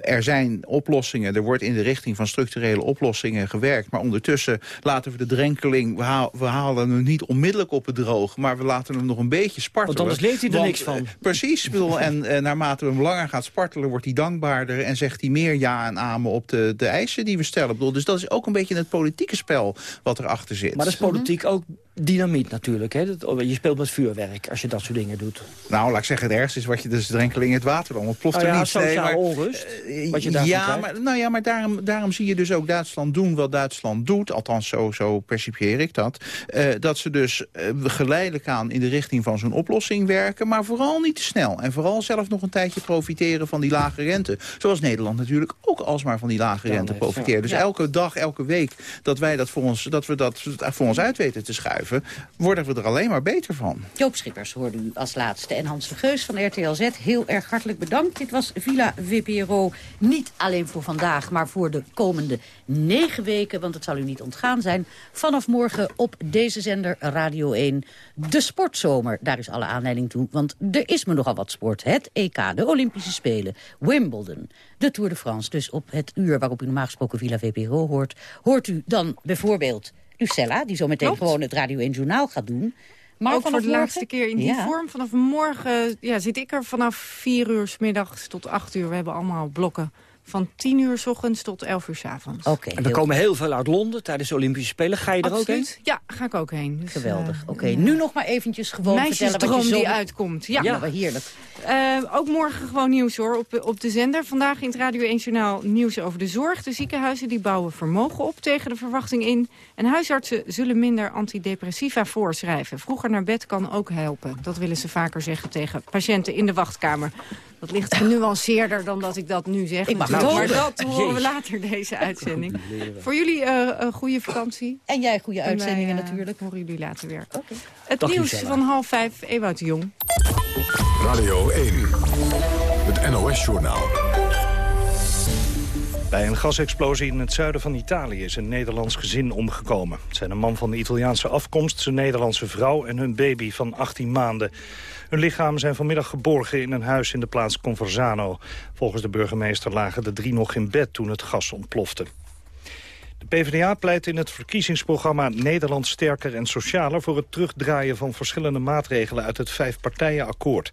er zijn oplossingen, er wordt in de richting van structurele oplossingen gewerkt maar ondertussen laten we de drenkeling... we, haal, we halen hem niet onmiddellijk op het droog... maar we laten hem nog een beetje spartelen. Want anders leeft hij er niks van. Uh, precies. Bedoel, en naarmate we hem langer gaat spartelen... wordt hij dankbaarder en zegt hij meer ja en amen op de, de eisen die we stellen. Bedoel, dus dat is ook een beetje het politieke spel wat erachter zit. Maar dat is politiek ook dynamiet natuurlijk. Hè? Dat, je speelt met vuurwerk als je dat soort dingen doet. Nou, laat ik zeggen, het ergste is wat je dus drenkeling in het water dan. Het ploft oh, ja, er niet. Sociaal maar, onrust, uh, wat je ja, maar, nou ja, maar daarom, daarom zie je dus ook Duitsland doen wat Duitsland doet. Althans, zo, zo percipieer ik dat. Uh, dat ze dus uh, geleidelijk aan in de richting van zo'n oplossing werken. Maar vooral niet te snel. En vooral zelf nog een tijdje profiteren van die lage rente. Zoals Nederland natuurlijk ook alsmaar van die lage rente profiteert. Dus ja. elke dag, elke week dat wij dat voor ons, dat we dat voor ons uit weten te schuiven worden we er alleen maar beter van. Joop Schippers hoorde u als laatste. En Hans de Geus van RTL Z, heel erg hartelijk bedankt. Dit was Villa VPRO, niet alleen voor vandaag, maar voor de komende negen weken. Want het zal u niet ontgaan zijn. Vanaf morgen op deze zender Radio 1, de sportzomer. Daar is alle aanleiding toe, want er is me nogal wat sport. Het EK, de Olympische Spelen, Wimbledon, de Tour de France. Dus op het uur waarop u normaal gesproken Villa VPRO hoort... hoort u dan bijvoorbeeld Lucella, die zo meteen gewoon het Radio 1 Journaal gaat doen. Maar ook voor de laatste keer in die vorm. Vanaf morgen ja, zit ik er vanaf vier uur s middags tot acht uur. We hebben allemaal blokken Van 10 uur s ochtends tot 11 uur s avonds. Oké. En we komen heel veel uit Londen tijdens de Olympische Spelen. Ga je er ook heen? Ja, ga ik ook heen. Dus, Geweldig. uh, Oké, nu nog maar eventjes gewoon vertellen wat je zo... die uitkomt. Ja. Ja, maar heerlijk. Uh, ook morgen gewoon nieuws hoor, op, op de zender. Vandaag in het Radio 1 Journaal nieuws over de zorg. De ziekenhuizen die bouwen vermogen op tegen de verwachting in. En huisartsen zullen minder antidepressiva voorschrijven. Vroeger naar bed kan ook helpen. Dat willen ze vaker zeggen tegen patiënten in de wachtkamer. Dat ligt genuanceerder dan dat ik dat nu zeg. Ik mag natuurlijk. het maar horen. dat horen we later deze uitzending. Voor jullie uh, een goede vakantie. En jij goede uitzendingen wij, uh, natuurlijk. horen jullie later weer. Okay. Het Dag, nieuws van half vijf, Ewout de Jong. Radio 1, het NOS-journaal. Bij een gasexplosie in het zuiden van Italië is een Nederlands gezin omgekomen. Het zijn een man van Italiaanse afkomst, zijn Nederlandse vrouw en hun baby van 18 maanden. Hun lichamen zijn vanmiddag geborgen in een huis in de plaats Conversano. Volgens de burgemeester lagen de drie nog in bed toen het gas ontplofte. De PvdA pleit in het verkiezingsprogramma Nederland sterker en socialer... voor het terugdraaien van verschillende maatregelen uit het vijfpartijenakkoord.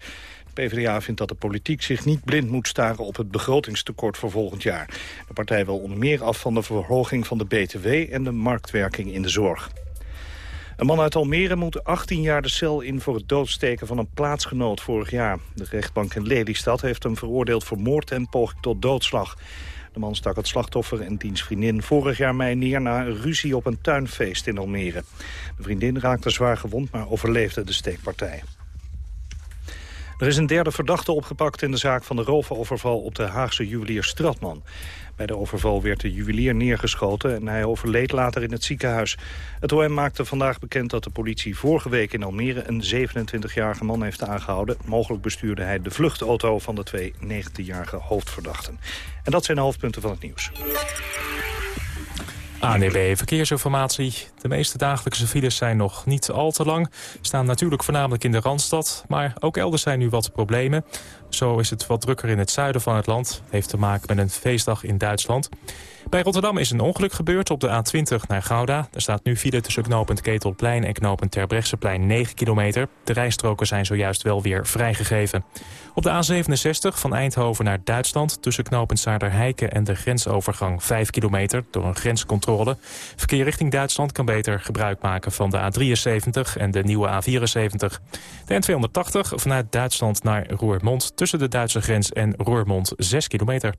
De PvdA vindt dat de politiek zich niet blind moet staren op het begrotingstekort voor volgend jaar. De partij wil onder meer af van de verhoging van de BTW en de marktwerking in de zorg. Een man uit Almere moet 18 jaar de cel in voor het doodsteken van een plaatsgenoot vorig jaar. De rechtbank in Lelystad heeft hem veroordeeld voor moord en poging tot doodslag. De man stak het slachtoffer en diens vriendin vorig jaar mei neer... na een ruzie op een tuinfeest in Almere. De vriendin raakte zwaar gewond, maar overleefde de steekpartij. Er is een derde verdachte opgepakt in de zaak van de roofoverval op de Haagse juwelier Stratman. Bij de overval werd de juwelier neergeschoten en hij overleed later in het ziekenhuis. Het OM maakte vandaag bekend dat de politie vorige week in Almere een 27-jarige man heeft aangehouden. Mogelijk bestuurde hij de vluchtauto van de twee 19-jarige hoofdverdachten. En dat zijn de hoofdpunten van het nieuws. ANEB Verkeersinformatie. De meeste dagelijkse files zijn nog niet al te lang. Staan natuurlijk voornamelijk in de Randstad. Maar ook elders zijn nu wat problemen. Zo is het wat drukker in het zuiden van het land. Heeft te maken met een feestdag in Duitsland. Bij Rotterdam is een ongeluk gebeurd op de A20 naar Gouda. Er staat nu file tussen knooppunt Ketelplein en knooppunt Terbrechtseplein 9 kilometer. De rijstroken zijn zojuist wel weer vrijgegeven. Op de A67 van Eindhoven naar Duitsland... tussen knooppunt Saarderheiken en de grensovergang 5 kilometer... door een grenscontrole. Verkeer richting Duitsland kan beter gebruik maken van de A73 en de nieuwe A74. De N280 vanuit Duitsland naar Roermond... tussen de Duitse grens en Roermond 6 kilometer.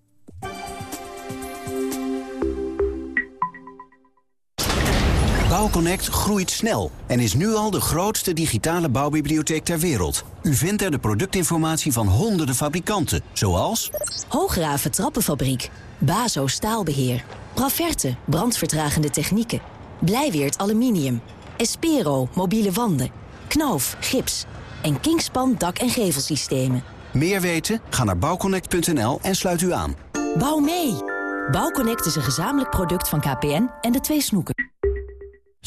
Bouwconnect groeit snel en is nu al de grootste digitale bouwbibliotheek ter wereld. U vindt er de productinformatie van honderden fabrikanten, zoals... Hoograven Trappenfabriek, Bazo Staalbeheer, Braverte Brandvertragende technieken, Blijweert Aluminium, Espero Mobiele Wanden, Knoof Gips en Kingspan Dak- en Gevelsystemen. Meer weten? Ga naar bouwconnect.nl en sluit u aan. Bouw mee! Bouwconnect is een gezamenlijk product van KPN en de twee snoeken.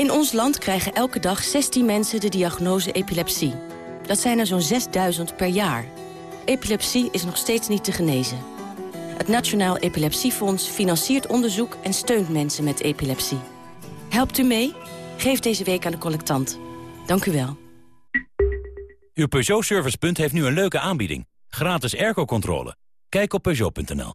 In ons land krijgen elke dag 16 mensen de diagnose epilepsie. Dat zijn er zo'n 6000 per jaar. Epilepsie is nog steeds niet te genezen. Het Nationaal Epilepsiefonds financiert onderzoek en steunt mensen met epilepsie. Helpt u mee? Geef deze week aan de collectant. Dank u wel. Uw Peugeot Servicepunt heeft nu een leuke aanbieding. Gratis airco-controle. Kijk op Peugeot.nl.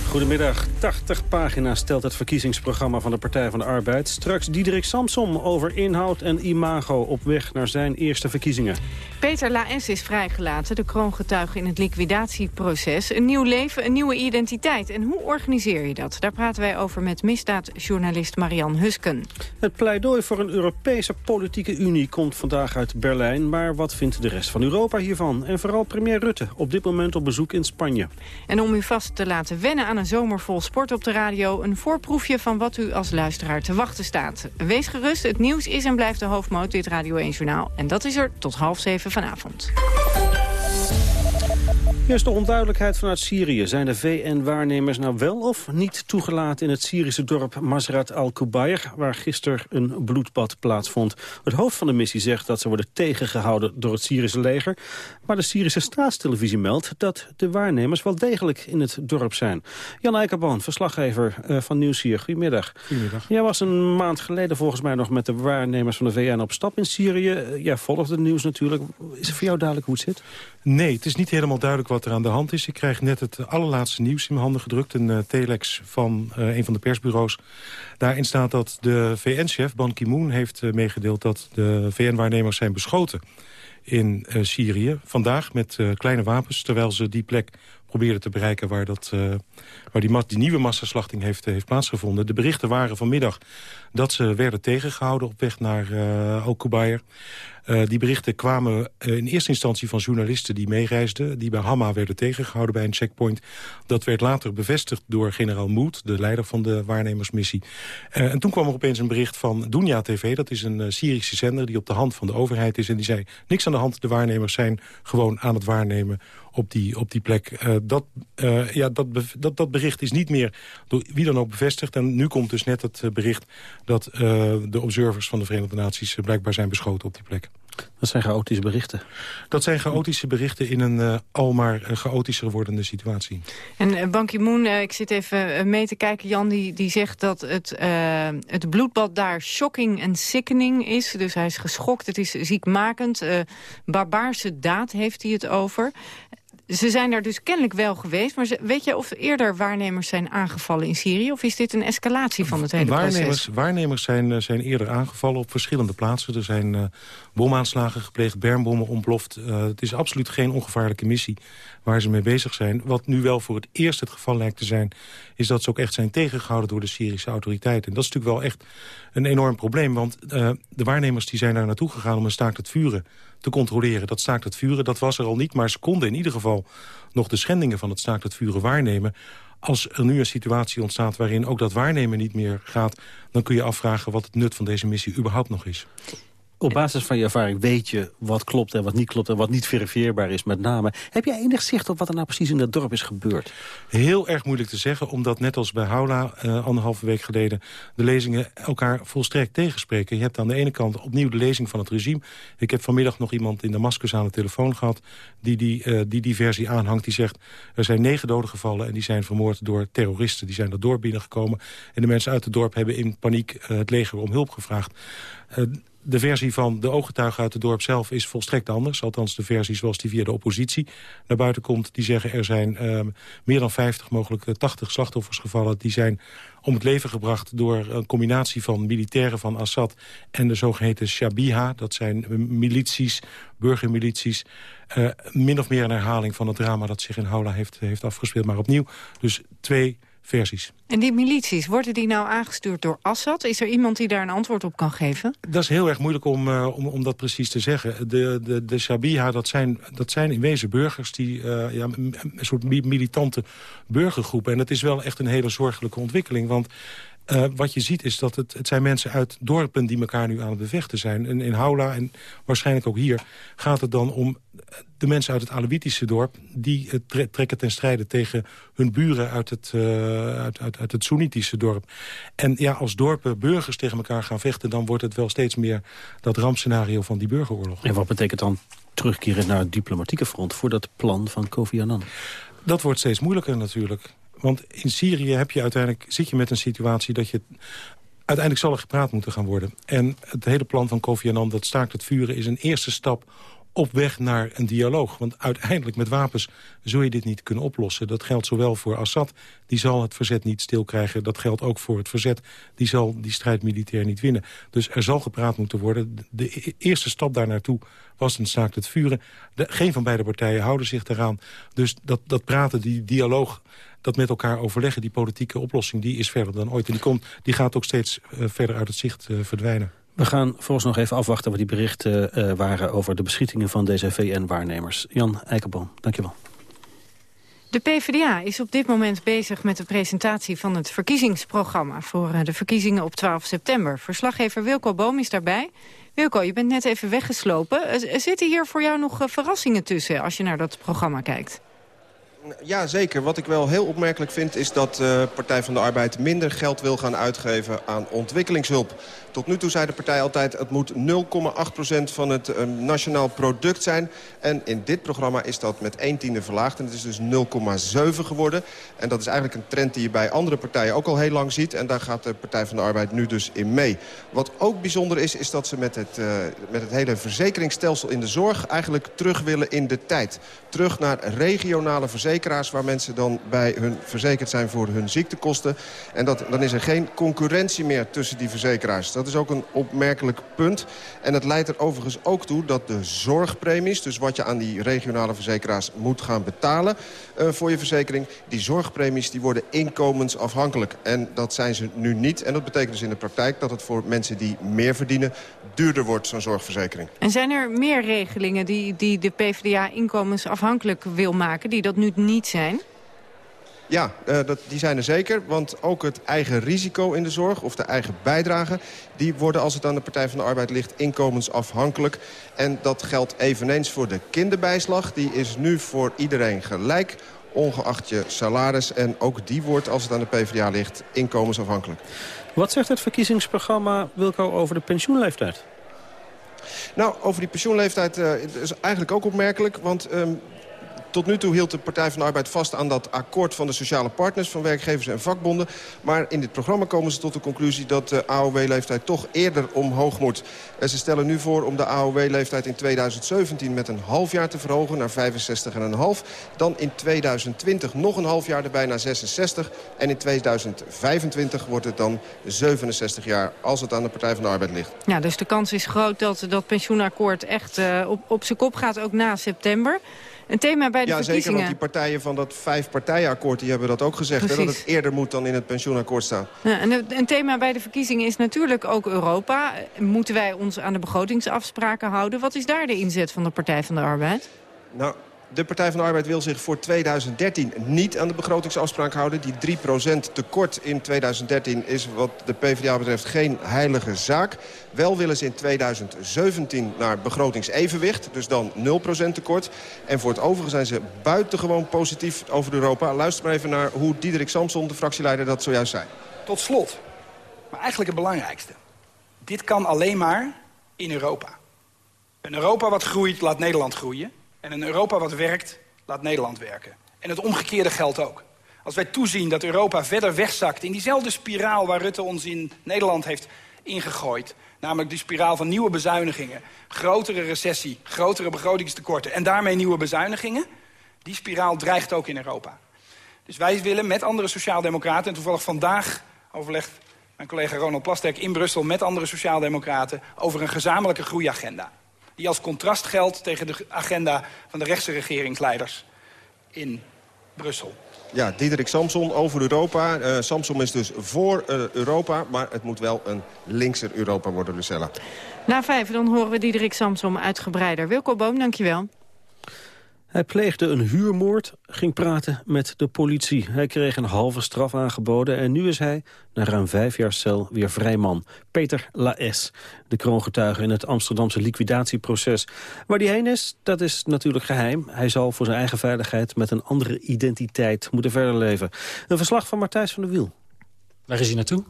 Goedemiddag. 80 pagina's stelt het verkiezingsprogramma van de Partij van de Arbeid. Straks Diederik Samsom over inhoud en imago op weg naar zijn eerste verkiezingen. Peter Laes is vrijgelaten, de kroongetuige in het liquidatieproces. Een nieuw leven, een nieuwe identiteit. En hoe organiseer je dat? Daar praten wij over met misdaadjournalist Marian Husken. Het pleidooi voor een Europese politieke unie komt vandaag uit Berlijn. Maar wat vindt de rest van Europa hiervan? En vooral premier Rutte op dit moment op bezoek in Spanje. En om u vast te laten wennen aan een zomer vol sport op de radio... een voorproefje van wat u als luisteraar te wachten staat. Wees gerust, het nieuws is en blijft de hoofdmoot dit Radio 1 Journaal. En dat is er tot half zeven vanavond. Eerst de onduidelijkheid vanuit Syrië. Zijn de VN-waarnemers nou wel of niet toegelaten in het Syrische dorp Masrat al-Kubayr, waar gisteren een bloedbad plaatsvond? Het hoofd van de missie zegt dat ze worden tegengehouden door het Syrische leger. Maar de Syrische staatstelevisie meldt dat de waarnemers wel degelijk in het dorp zijn. Jan Eikerboon, verslaggever uh, van Nieuws hier. Goedemiddag. Goedemiddag. Jij was een maand geleden volgens mij nog met de waarnemers van de VN op stap in Syrië. Jij volgt het nieuws natuurlijk. Is het voor jou duidelijk hoe het zit? Nee, het is niet helemaal duidelijk wat er aan de hand is. Ik krijg net het allerlaatste nieuws in mijn handen gedrukt. Een uh, telex van uh, een van de persbureaus. Daarin staat dat de VN-chef Ban Ki-moon heeft uh, meegedeeld... dat de VN-waarnemers zijn beschoten in Syrië. Vandaag met kleine wapens, terwijl ze die plek probeerden te bereiken... waar, dat, waar die, die, nieuwe massaslachting heeft, heeft plaatsgevonden. De berichten waren vanmiddag dat ze werden tegengehouden op weg naar uh, Al-Kubayr. Uh, die berichten kwamen in eerste instantie van journalisten die meereisden... die bij Hama werden tegengehouden bij een checkpoint. Dat werd later bevestigd door generaal Moed, de leider van de waarnemersmissie. En toen kwam er opeens een bericht van Dunya TV. Dat is een Syrische zender die op de hand van de overheid is. En die zei, niks aan de hand, de waarnemers zijn gewoon aan het waarnemen op die, op die plek. Uh, dat, uh, ja, dat, dat, dat bericht is niet meer door wie dan ook bevestigd. En nu komt dus net het bericht dat uh, de observers van de Verenigde Naties... blijkbaar zijn beschoten op die plek. Dat zijn chaotische berichten. Dat zijn chaotische berichten in een uh, almaar uh, chaotischer wordende situatie. En uh, Ban Ki-moon, ik zit even mee te kijken, Jan, die, die zegt dat het, het bloedbad daar shocking en sickening is. Dus hij is geschokt, het is ziekmakend. barbaarse daad heeft hij het over. Ze zijn daar dus kennelijk wel geweest. Maar weet je of eerder waarnemers zijn aangevallen in Syrië? Of is dit een escalatie van het hele waarnemers, proces? Waarnemers zijn, zijn eerder aangevallen op verschillende plaatsen. Er zijn uh, bomaanslagen gepleegd, bermbommen ontploft. Uh, het is absoluut geen ongevaarlijke missie waar ze mee bezig zijn. Wat nu wel voor het eerst het geval lijkt te zijn... is dat ze ook echt zijn tegengehouden door de Syrische autoriteiten. En dat is natuurlijk wel echt een enorm probleem. Want de waarnemers die zijn daar naartoe gegaan om een staakt het vuren te controleren. Dat staakt het vuren, dat was er al niet. Maar ze konden in ieder geval nog de schendingen van het staakt het vuren waarnemen. Als er nu een situatie ontstaat waarin ook dat waarnemen niet meer gaat... dan kun je afvragen wat het nut van deze missie überhaupt nog is. Op basis van je ervaring weet je wat klopt en wat niet klopt... en wat niet verifieerbaar is met name. Heb jij enig zicht op wat er nou precies in dat dorp is gebeurd? Heel erg moeilijk te zeggen, omdat net als bij Haula... Uh, anderhalve week geleden de lezingen elkaar volstrekt tegenspreken. Je hebt aan de ene kant opnieuw de lezing van het regime. Ik heb vanmiddag nog iemand in Damascus aan de telefoon gehad... die die, uh, die, versie aanhangt, die zegt... er zijn negen doden gevallen en die zijn vermoord door terroristen. Die zijn dat dorp binnengekomen. En de mensen uit het dorp hebben in paniek uh, het leger om hulp gevraagd de versie van de ooggetuigen uit het dorp zelf is volstrekt anders. Althans de versie zoals die via de oppositie naar buiten komt. Die zeggen er zijn um, meer dan 50, mogelijk 80 slachtoffers gevallen. Die zijn om het leven gebracht door een combinatie van militairen van Assad... en de zogeheten Shabiha, dat zijn milities, burgermilities... Uh, min of meer een herhaling van het drama dat zich in Haula heeft, heeft afgespeeld. Maar opnieuw, dus twee versies. En die milities, worden die nou aangestuurd door Assad? Is er iemand die daar een antwoord op kan geven? Dat is heel erg moeilijk om, uh, om, om dat precies te zeggen. De, de, de Shabiha, dat zijn, dat zijn in wezen burgers... die uh, ja, een soort militante burgergroepen. En dat is wel echt een hele zorgelijke ontwikkeling. Want Uh, wat je ziet is dat het, het zijn mensen uit dorpen die elkaar nu aan het bevechten zijn. En in Haula en waarschijnlijk ook hier gaat het dan om de mensen uit het Alawitische dorp... die uh, trekken ten strijde tegen hun buren uit het, uh, uit, uit, uit het Soenitische dorp. En ja, als dorpen burgers tegen elkaar gaan vechten... dan wordt het wel steeds meer dat rampscenario van die burgeroorlog. En wat betekent dan terugkeren naar het diplomatieke front... voor dat plan van Kofi Annan? Dat wordt steeds moeilijker natuurlijk. Want in Syrië heb je uiteindelijk, zit je met een situatie dat je... Uiteindelijk zal er gepraat moeten gaan worden. En het hele plan van Kofi Annan, dat staakt het vuren... is een eerste stap op weg naar een dialoog. Want uiteindelijk met wapens zul je dit niet kunnen oplossen. Dat geldt zowel voor Assad, die zal het verzet niet stil krijgen. Dat geldt ook voor het verzet, die zal die strijd militair niet winnen. Dus er zal gepraat moeten worden. De e-, eerste stap daar naartoe was een staakt het vuren. Geen van beide partijen houden zich eraan. Dus dat, dat praten, die dialoog dat met elkaar overleggen, die politieke oplossing... die is verder dan ooit. En die, komt, die gaat ook steeds uh, verder uit het zicht uh, verdwijnen. We gaan volgens nog even afwachten wat die berichten uh, waren... over de beschietingen van deze VN-waarnemers. Jan Eikenboom, dankjewel. De PvdA is op dit moment bezig met de presentatie van het verkiezingsprogramma... voor eh, de verkiezingen op 12 september. Verslaggever Wilco Boom is daarbij. Wilco, je bent net even weggeslopen. Zitten hier voor jou nog verrassingen tussen als je naar dat programma kijkt? Ja, zeker. Wat ik wel heel opmerkelijk vind... is dat de Partij van de Arbeid minder geld wil gaan uitgeven aan ontwikkelingshulp. Tot nu toe zei de partij altijd... het moet 0,8% van het uh, nationaal product zijn. En in dit programma is dat met 1 tiende verlaagd. En het is dus 0,7 geworden. En dat is eigenlijk een trend die je bij andere partijen ook al heel lang ziet. En daar gaat de Partij van de Arbeid nu dus in mee. Wat ook bijzonder is, is dat ze met het, uh, met het hele verzekeringsstelsel in de zorg... eigenlijk terug willen in de tijd. Terug naar regionale verzekeraars... waar mensen dan bij hun verzekerd zijn voor hun ziektekosten. En dat, dan is er geen concurrentie meer tussen die verzekeraars. Dat is ook een opmerkelijk punt. En het leidt er overigens ook toe dat de zorgpremies... dus wat je aan die regionale verzekeraars moet gaan betalen uh, voor je verzekering... die zorgpremies die worden inkomensafhankelijk. En dat zijn ze nu niet. En dat betekent dus in de praktijk dat het voor mensen die meer verdienen... duurder wordt, zo'n zorgverzekering. En zijn er meer regelingen die, die de PvdA inkomensafhankelijk wil maken... die dat nu niet zijn? Ja, uh, dat, die zijn er zeker. Want ook het eigen risico in de zorg of de eigen bijdrage... die worden als het aan de Partij van de Arbeid ligt inkomensafhankelijk. En dat geldt eveneens voor de kinderbijslag. Die is nu voor iedereen gelijk ongeacht je salaris. En ook die wordt, als het aan de PvdA ligt, inkomensafhankelijk. Wat zegt het verkiezingsprogramma, Wilco, over de pensioenleeftijd? Nou, over die pensioenleeftijd uh, is eigenlijk ook opmerkelijk. Want um, tot nu toe hield de Partij van de Arbeid vast aan dat akkoord van de sociale partners... van werkgevers en vakbonden. Maar in dit programma komen ze tot de conclusie dat de AOW-leeftijd toch eerder omhoog moet. En ze stellen nu voor om de AOW-leeftijd in 2017 met een half jaar te verhogen naar 65,5. Dan in 2020 nog een half jaar erbij naar 66. En in 2025 wordt het dan 67 jaar als het aan de Partij van de Arbeid ligt. Ja, dus de kans is groot dat dat pensioenakkoord echt uh, op, op zijn kop gaat, ook na september. Een thema bij de ja, verkiezingen. zeker, want die partijen van dat vijfpartijenakkoord... die hebben dat ook gezegd, hè, dat het eerder moet dan in het pensioenakkoord staan. Ja, en een thema bij de verkiezingen is natuurlijk ook Europa. Moeten wij ons aan de begrotingsafspraken houden? Wat is daar de inzet van de Partij van de Arbeid? Nou, de Partij van de Arbeid wil zich voor 2013 niet aan de begrotingsafspraak houden. Die 3% tekort in 2013 is wat de PvdA betreft geen heilige zaak. Wel willen ze in 2017 naar begrotingsevenwicht, dus dan 0% tekort. En voor het overige zijn ze buitengewoon positief over Europa. Luister maar even naar hoe Diederik Samson, de fractieleider, dat zojuist zei. Tot slot, maar eigenlijk het belangrijkste. Dit kan alleen maar in Europa. Een Europa wat groeit, laat Nederland groeien. En een Europa wat werkt, laat Nederland werken. En het omgekeerde geldt ook. Als wij toezien dat Europa verder wegzakt in diezelfde spiraal... waar Rutte ons in Nederland heeft ingegooid... namelijk die spiraal van nieuwe bezuinigingen... grotere recessie, grotere begrotingstekorten... en daarmee nieuwe bezuinigingen... die spiraal dreigt ook in Europa. Dus wij willen met andere sociaaldemocraten... en toevallig vandaag overlegt mijn collega Ronald Plasterk in Brussel... met andere sociaaldemocraten over een gezamenlijke groeiagenda die als contrast geldt tegen de agenda van de rechtse regeringsleiders in Brussel. Ja, Diederik Samson over Europa. Uh, Samson is dus voor uh, Europa, maar het moet wel een linkser Europa worden, Lucella. Na vijf, dan horen we Diederik Samson uitgebreider. Wilco Boom, dankjewel. Hij pleegde een huurmoord, ging praten met de politie. Hij kreeg een halve straf aangeboden en nu is hij, na ruim vijf jaar cel, weer vrij man. Peter Laes, de kroongetuige in het Amsterdamse liquidatieproces. Waar hij heen is, dat is natuurlijk geheim. Hij zal voor zijn eigen veiligheid met een andere identiteit moeten verder leven. Een verslag van Martijs van der Wiel. Waar is hij naartoe?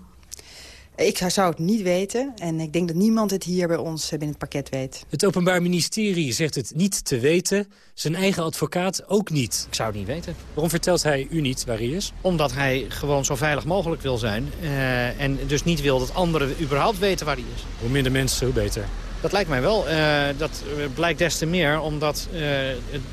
Ik zou het niet weten en ik denk dat niemand het hier bij ons binnen het pakket weet. Het Openbaar Ministerie zegt het niet te weten. Zijn eigen advocaat ook niet. Ik zou het niet weten. Waarom vertelt hij u niet waar hij is? Omdat hij gewoon zo veilig mogelijk wil zijn. Uh, en dus niet wil dat anderen überhaupt weten waar hij is. Hoe minder mensen, hoe beter. Dat lijkt mij wel. Uh, dat blijkt des te meer omdat uh,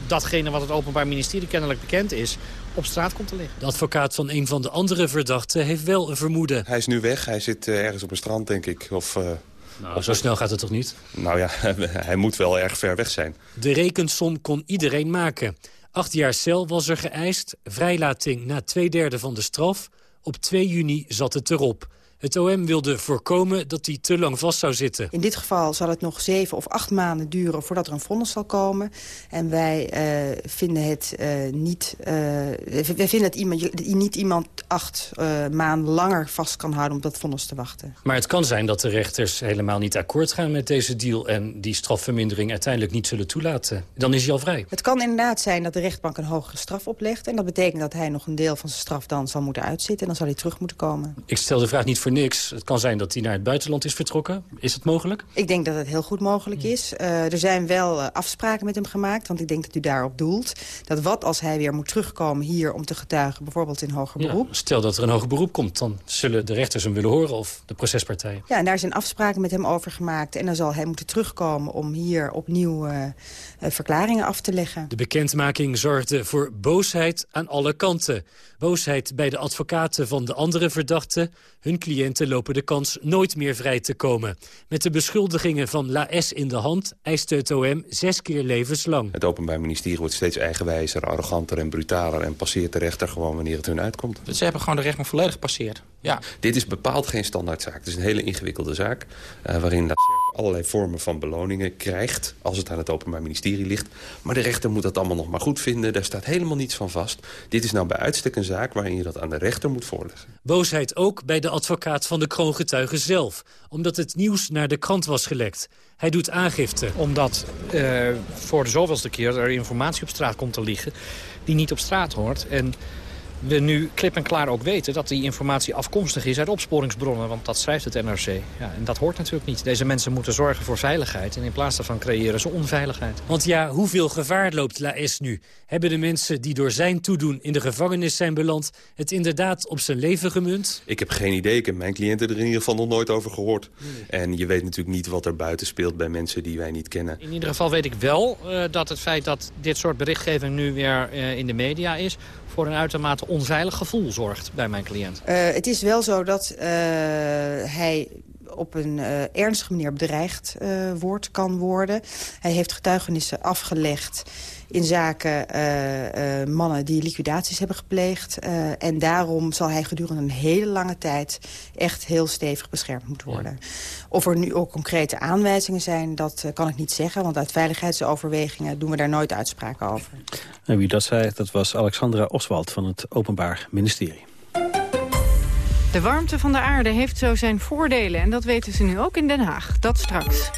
datgene wat het Openbaar Ministerie kennelijk bekend is op straat komt te liggen. De advocaat van een van de andere verdachten heeft wel een vermoeden. Hij is nu weg. Hij zit uh, ergens op een strand, denk ik. Of, uh, nou, zo snel gaat het toch niet? Nou ja, hij moet wel erg ver weg zijn. De rekensom kon iedereen maken. Acht jaar cel was er geëist. Vrijlating na twee derde van de straf. Op 2 juni zat het erop. Het OM wilde voorkomen dat hij te lang vast zou zitten. In dit geval zal het nog zeven of acht maanden duren voordat er een vonnis zal komen. En wij uh, vinden het uh, niet... Uh, wij vinden dat iemand, niet iemand acht maanden langer vast kan houden om dat vonnis te wachten. Maar het kan zijn dat de rechters helemaal niet akkoord gaan met deze deal... en die strafvermindering uiteindelijk niet zullen toelaten. Dan is hij al vrij. Het kan inderdaad zijn dat de rechtbank een hogere straf oplegt. En dat betekent dat hij nog een deel van zijn straf dan zal moeten uitzitten. En dan zal hij terug moeten komen. Ik stel de vraag niet voor niks. Het kan zijn dat hij naar het buitenland is vertrokken. Is het mogelijk? Ik denk dat het heel goed mogelijk is. Uh, er zijn wel uh, afspraken met hem gemaakt. Want ik denk dat u daarop doelt. Dat wat als hij weer moet terugkomen hier om te getuigen. Bijvoorbeeld in hoger beroep. Ja, stel dat er een hoger beroep komt. Dan zullen de rechters hem willen horen of de procespartij. Ja, en daar zijn afspraken met hem over gemaakt. En dan zal hij moeten terugkomen om hier opnieuw uh, verklaringen af te leggen. De bekendmaking zorgde voor boosheid aan alle kanten. Boosheid bij de advocaten van de andere verdachten. Hun cliënten lopen de kans nooit meer vrij te komen. Met de beschuldigingen van La S in de hand eist het OM zes keer levenslang. Het Openbaar Ministerie wordt steeds eigenwijzer, arroganter en brutaler... en passeert de rechter gewoon wanneer het hun uitkomt. Ze hebben gewoon de rechtbank volledig gepasseerd. Ja. Dit is bepaald geen standaardzaak. Het is een hele ingewikkelde zaak... Uh, waarin allerlei vormen van beloningen krijgt... als het aan het Openbaar Ministerie ligt. Maar de rechter moet dat allemaal nog maar goed vinden. Daar staat helemaal niets van vast. Dit is nou bij uitstek een zaak waarin je dat aan de rechter moet voorleggen. Boosheid ook bij de advocaat van de kroongetuige zelf. Omdat het nieuws naar de krant was gelekt. Hij doet aangifte. Omdat uh, voor de zoveelste keer er informatie op straat komt te liggen... die niet op straat hoort. En we nu klip en klaar ook weten dat die informatie afkomstig is uit opsporingsbronnen. Want dat schrijft het NRC. Ja, en dat hoort natuurlijk niet. Deze mensen moeten zorgen voor veiligheid. En in plaats daarvan creëren ze onveiligheid. Want ja, hoeveel gevaar loopt La S nu? Hebben de mensen die door zijn toedoen in de gevangenis zijn beland... het inderdaad op zijn leven gemunt? Ik heb geen idee. Ik heb mijn cliënten er in ieder geval nog nooit over gehoord. Nee. En je weet natuurlijk niet wat er buiten speelt bij mensen die wij niet kennen. In ieder geval weet ik wel uh, dat het feit dat dit soort berichtgeving nu weer uh, in de media is voor een uitermate onveilig gevoel zorgt bij mijn cliënt. Uh, het is wel zo dat uh, hij op een uh, ernstige manier bedreigd wordt, kan worden. Hij heeft getuigenissen afgelegd in zaken uh, uh, mannen die liquidaties hebben gepleegd. Uh, en daarom zal hij gedurende een hele lange tijd echt heel stevig beschermd moeten worden. Ja. Of er nu ook concrete aanwijzingen zijn, dat kan ik niet zeggen. Want uit veiligheidsoverwegingen doen we daar nooit uitspraken over. En wie dat zei, dat was Alexandra Oswald van het Openbaar Ministerie. De warmte van de aarde heeft zo zijn voordelen. En dat weten ze nu ook in Den Haag. Dat straks.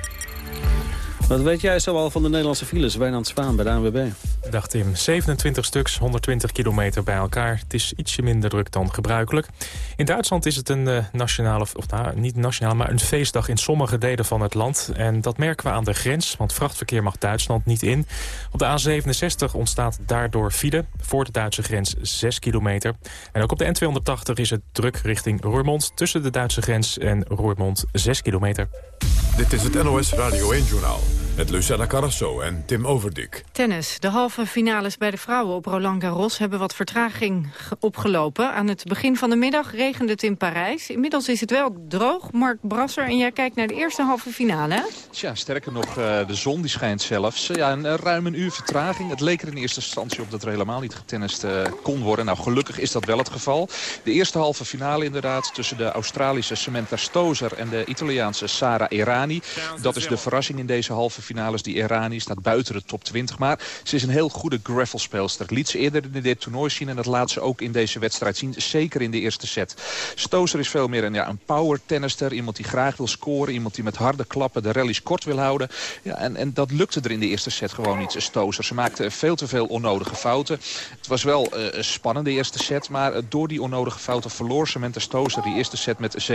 Wat weet jij zoal van de Nederlandse files, Wijnand Zwaan bij de ANWB? Dag Tim, 27 stuks, 120 kilometer bij elkaar. Het is ietsje minder druk dan gebruikelijk. In Duitsland is het een uh, nationale, of nou, niet nationaal, maar een feestdag in sommige delen van het land. En dat merken we aan de grens, want vrachtverkeer mag Duitsland niet in. Op de A67 ontstaat daardoor file voor de Duitse grens 6 kilometer. En ook op de N280 is het druk richting Roermond tussen de Duitse grens en Roermond 6 kilometer. Dit is het NOS Radio 1-journaal met Lucella Carrasso en Tim Overdik. Tennis. De halve finales bij de vrouwen op Roland Garros hebben wat vertraging opgelopen. Aan het begin van de middag regende het in Parijs. Inmiddels is het wel droog. Mark Brasser, en jij kijkt naar de eerste halve finale, hè? Tja, sterker nog, uh, de zon die schijnt zelfs. Ja, een uh, ruim een uur vertraging. Het leek er in eerste instantie op dat er helemaal niet getennist uh, kon worden. Nou, gelukkig is dat wel het geval. De eerste halve finale inderdaad tussen de Australische Samantha Stozer en de Italiaanse Sara Errani. Dat is de verrassing in deze halve finales. Die Errani staat buiten de top 20. Maar ze is een heel goede gravelspeelster. Liet ze eerder in dit toernooi zien en dat laat ze ook in deze wedstrijd zien. Zeker in de eerste set. Stozer is veel meer een, ja, een power tennister. Iemand die graag wil scoren. Iemand die met harde klappen de rallies kort wil houden. Ja, en, en dat lukte er in de eerste set gewoon niet. Stozer. Ze maakte veel te veel onnodige fouten. Het was wel uh, een spannende eerste set. Maar uh, door die onnodige fouten verloor Samantha Stozer die eerste set met 7-5.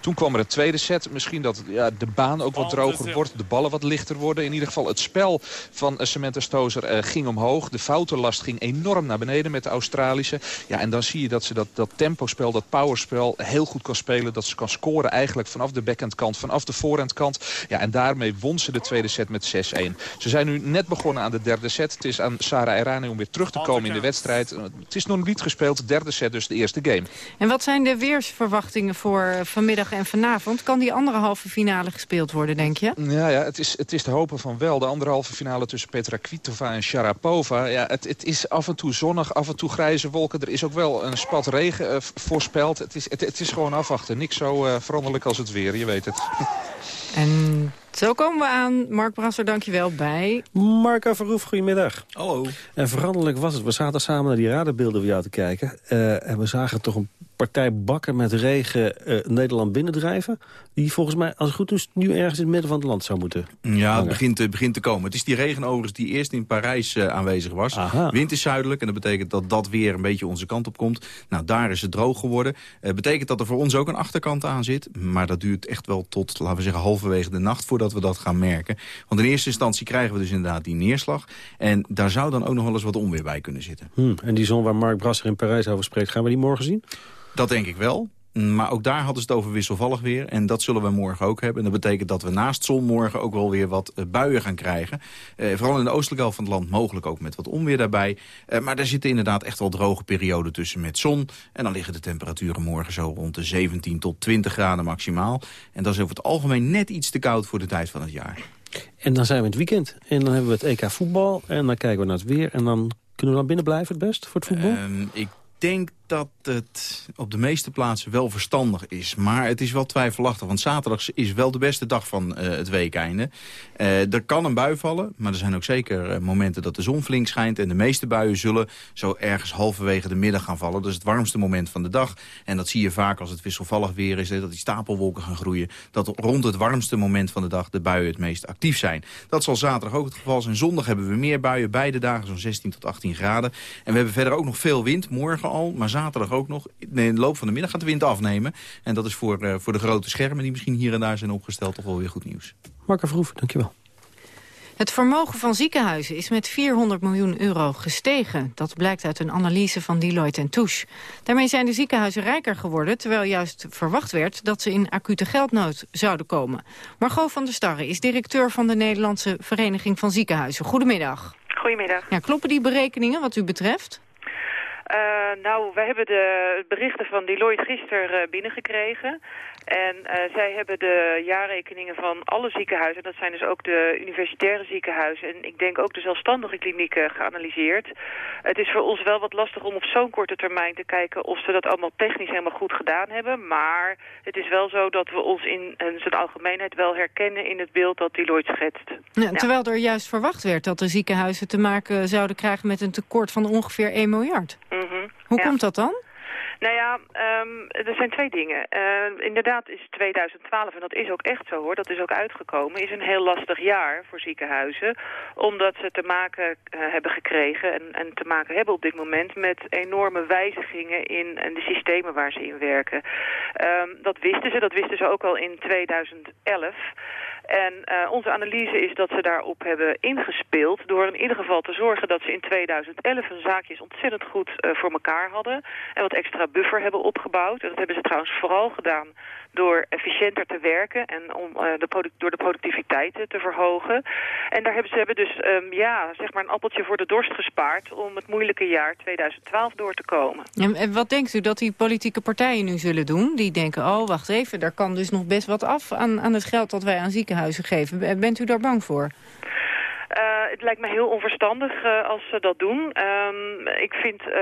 Toen kwam er een tweede set. Misschien dat ja, de baan ook wat droger wordt. De ballen wat lichter worden. In ieder geval het spel van uh, Samantha Stozer uh, ging omhoog. De foutenlast ging enorm naar beneden met de Australische. Ja, en dan zie je dat ze dat, dat tempospel, dat powerspel heel goed kan spelen. Dat ze kan scoren eigenlijk vanaf de backhandkant, vanaf de voorhandkant. Ja, en daarmee won ze de tweede set met 6-1. Ze zijn nu net begonnen aan de derde set. Het is aan Sarah Errani om weer terug te komen in de wedstrijd. Het is nog niet gespeeld. De derde set dus de eerste game. En wat zijn de weersverwachtingen voor vanmiddag en vanavond? Kan die andere halve finale gespeeld worden, denk je? Ja, ja het is is, het is te hopen van wel. De anderhalve finale tussen Petra Kvitova en Sharapova. Ja, het, het is af en toe zonnig, af en toe grijze wolken. Er is ook wel een spat regen uh, voorspeld. Het is, het, het, is gewoon afwachten. Niks zo uh, veranderlijk als het weer, je weet het. En zo komen we aan. Mark Brasser, dankjewel bij... Marco Verhoef, goedemiddag. Hallo. En veranderlijk was het. We zaten samen naar die radarbeelden van jou te kijken. Uh, en we zagen toch een partij bakken met regen uh, Nederland binnendrijven. Die volgens mij, als het goed is, nu ergens in het midden van het land zou moeten Ja, het begint, het begint te komen. Het is die regen overigens die eerst in Parijs uh, aanwezig was. Aha. Wind is zuidelijk en dat betekent dat dat weer een beetje onze kant op komt. Nou, daar is het droog geworden. Het betekent dat er voor ons ook een achterkant aan zit. Maar dat duurt echt wel tot, laten we zeggen, halverwege de nacht voordat we dat gaan merken. Want in eerste instantie krijgen we dus inderdaad die neerslag. En daar zou dan ook nog wel eens wat onweer bij kunnen zitten. Hmm. En die zon waar Mark Brasser in Parijs over spreekt, gaan we die morgen zien? Dat denk ik wel. Maar ook daar hadden ze het over wisselvallig weer. En dat zullen we morgen ook hebben. En dat betekent dat we naast zon morgen ook wel weer wat uh, buien gaan krijgen. Uh, vooral in de oostelijke helft van het land mogelijk ook met wat onweer daarbij. Uh, maar daar zitten inderdaad echt wel droge perioden tussen met zon. En dan liggen de temperaturen morgen zo rond de 17 tot 20 graden maximaal. En dat is over het algemeen net iets te koud voor de tijd van het jaar. En dan zijn we in het weekend. En dan hebben we het EK voetbal. En dan kijken we naar het weer. En dan kunnen we dan binnen blijven het best voor het voetbal? Ehm, ik denk dat het op de meeste plaatsen wel verstandig is. Maar het is wel twijfelachtig, want zaterdag is wel de beste dag van uh, het weekeinde. Uh, er kan een bui vallen, maar er zijn ook zeker uh, momenten dat de zon flink schijnt. En de meeste buien zullen zo ergens halverwege de middag gaan vallen. Dat is het warmste moment van de dag. En dat zie je vaak als het wisselvallig weer is, dat die stapelwolken gaan groeien. Dat rond het warmste moment van de dag de buien het meest actief zijn. Dat zal zaterdag ook het geval zijn. Zondag hebben we meer buien, beide dagen zo'n 16 tot 18 graden. En we hebben verder ook nog veel wind, morgen al, maar zaterdag ook nog. In de loop van de middag gaat de wind afnemen. En dat is voor, uh, voor de grote schermen die misschien hier en daar zijn opgesteld toch wel weer goed nieuws. Marco Verhoef, dankjewel. Het vermogen van ziekenhuizen is met 400 miljoen euro gestegen. Dat blijkt uit een analyse van Deloitte Touche. Daarmee zijn de ziekenhuizen rijker geworden... terwijl juist verwacht werd dat ze in acute geldnood zouden komen. Margot van der Starre is directeur van de Nederlandse Vereniging van Ziekenhuizen. Goedemiddag. Goedemiddag. Ja, kloppen die berekeningen wat u betreft? Uh, nou, wij hebben de berichten van Deloitte gisteren uh, binnengekregen. En uh, zij hebben de jaarrekeningen van alle ziekenhuizen, dat zijn dus ook de universitaire ziekenhuizen en ik denk ook de zelfstandige klinieken geanalyseerd. Het is voor ons wel wat lastig om op zo'n korte termijn te kijken of ze dat allemaal technisch helemaal goed gedaan hebben. Maar het is wel zo dat we ons in, in zijn algemeenheid wel herkennen in het beeld dat Deloitte schetst. Ja, terwijl er juist verwacht werd dat de ziekenhuizen te maken zouden krijgen met een tekort van ongeveer 1 miljard. Mm -hmm. Hoe ja. komt dat dan? Nou ja, um, er zijn twee dingen. Uh, inderdaad is 2012, en dat is ook echt zo hoor, dat is ook uitgekomen, is een heel lastig jaar voor ziekenhuizen. Omdat ze te maken uh, hebben gekregen en, en, te maken hebben op dit moment met enorme wijzigingen in, in de systemen waar ze in werken. Um, dat wisten ze, dat wisten ze ook al in 2011. En uh, onze analyse is dat ze daarop hebben ingespeeld... door in ieder geval te zorgen dat ze in 2011 hun zaakjes ontzettend goed uh, voor elkaar hadden... en wat extra buffer hebben opgebouwd. En dat hebben ze trouwens vooral gedaan door efficiënter te werken en om uh, de door de productiviteit te verhogen. En daar hebben ze hebben dus um, ja, zeg maar een appeltje voor de dorst gespaard om het moeilijke jaar 2012 door te komen. En, en wat denkt u dat die politieke partijen nu zullen doen? Die denken, oh wacht even, daar kan dus nog best wat af aan, aan het geld dat wij aan ziekenhuizen geven. Bent u daar bang voor? Uh, het lijkt me heel onverstandig uh, als ze dat doen. Um, ik vind, uh,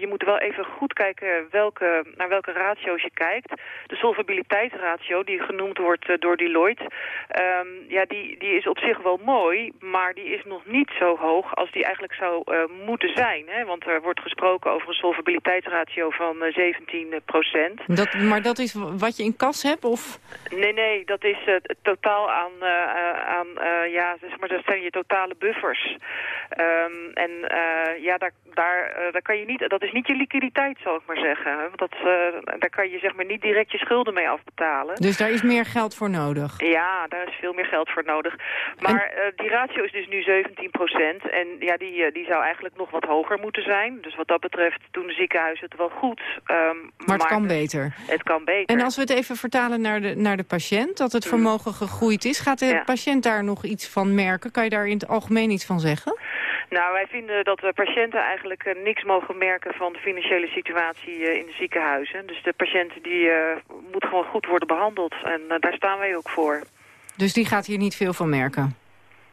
je moet wel even goed kijken welke, naar welke ratio's je kijkt. De solvabiliteitsratio, die genoemd wordt door Deloitte, um, ja, die, die is op zich wel mooi, maar die is nog niet zo hoog als die eigenlijk zou moeten zijn. Hè? Want er wordt gesproken over een solvabiliteitsratio van 17 procent. Dat, maar dat is wat je in kas hebt? Of? Nee, nee, dat is het totaal aan, aan ja, zeg maar, dat zijn je totale buffers. Um, en uh, ja, daar, daar, uh, daar kan je niet, dat is niet je liquiditeit, zal ik maar zeggen. Want dat, uh, daar kan je zeg maar niet direct je schulden mee afbetalen. Dus daar is meer geld voor nodig? Ja, daar is veel meer geld voor nodig. Maar en... die ratio is dus nu 17 procent. En ja, die, die zou eigenlijk nog wat hoger moeten zijn. Dus wat dat betreft doen de ziekenhuizen het wel goed. Um, maar het kan beter? Het kan beter. En als we het even vertalen naar de, naar de patiënt, dat het vermogen gegroeid is, gaat de ja. patiënt daar nog iets van merken? Kan je daar in het algemeen iets van zeggen? Nou, wij vinden dat de patiënten eigenlijk uh, niks mogen merken van de financiële situatie uh, in de ziekenhuizen. Dus de patiënt die uh, moet gewoon goed worden behandeld en daar staan wij ook voor. Dus die gaat hier niet veel van merken?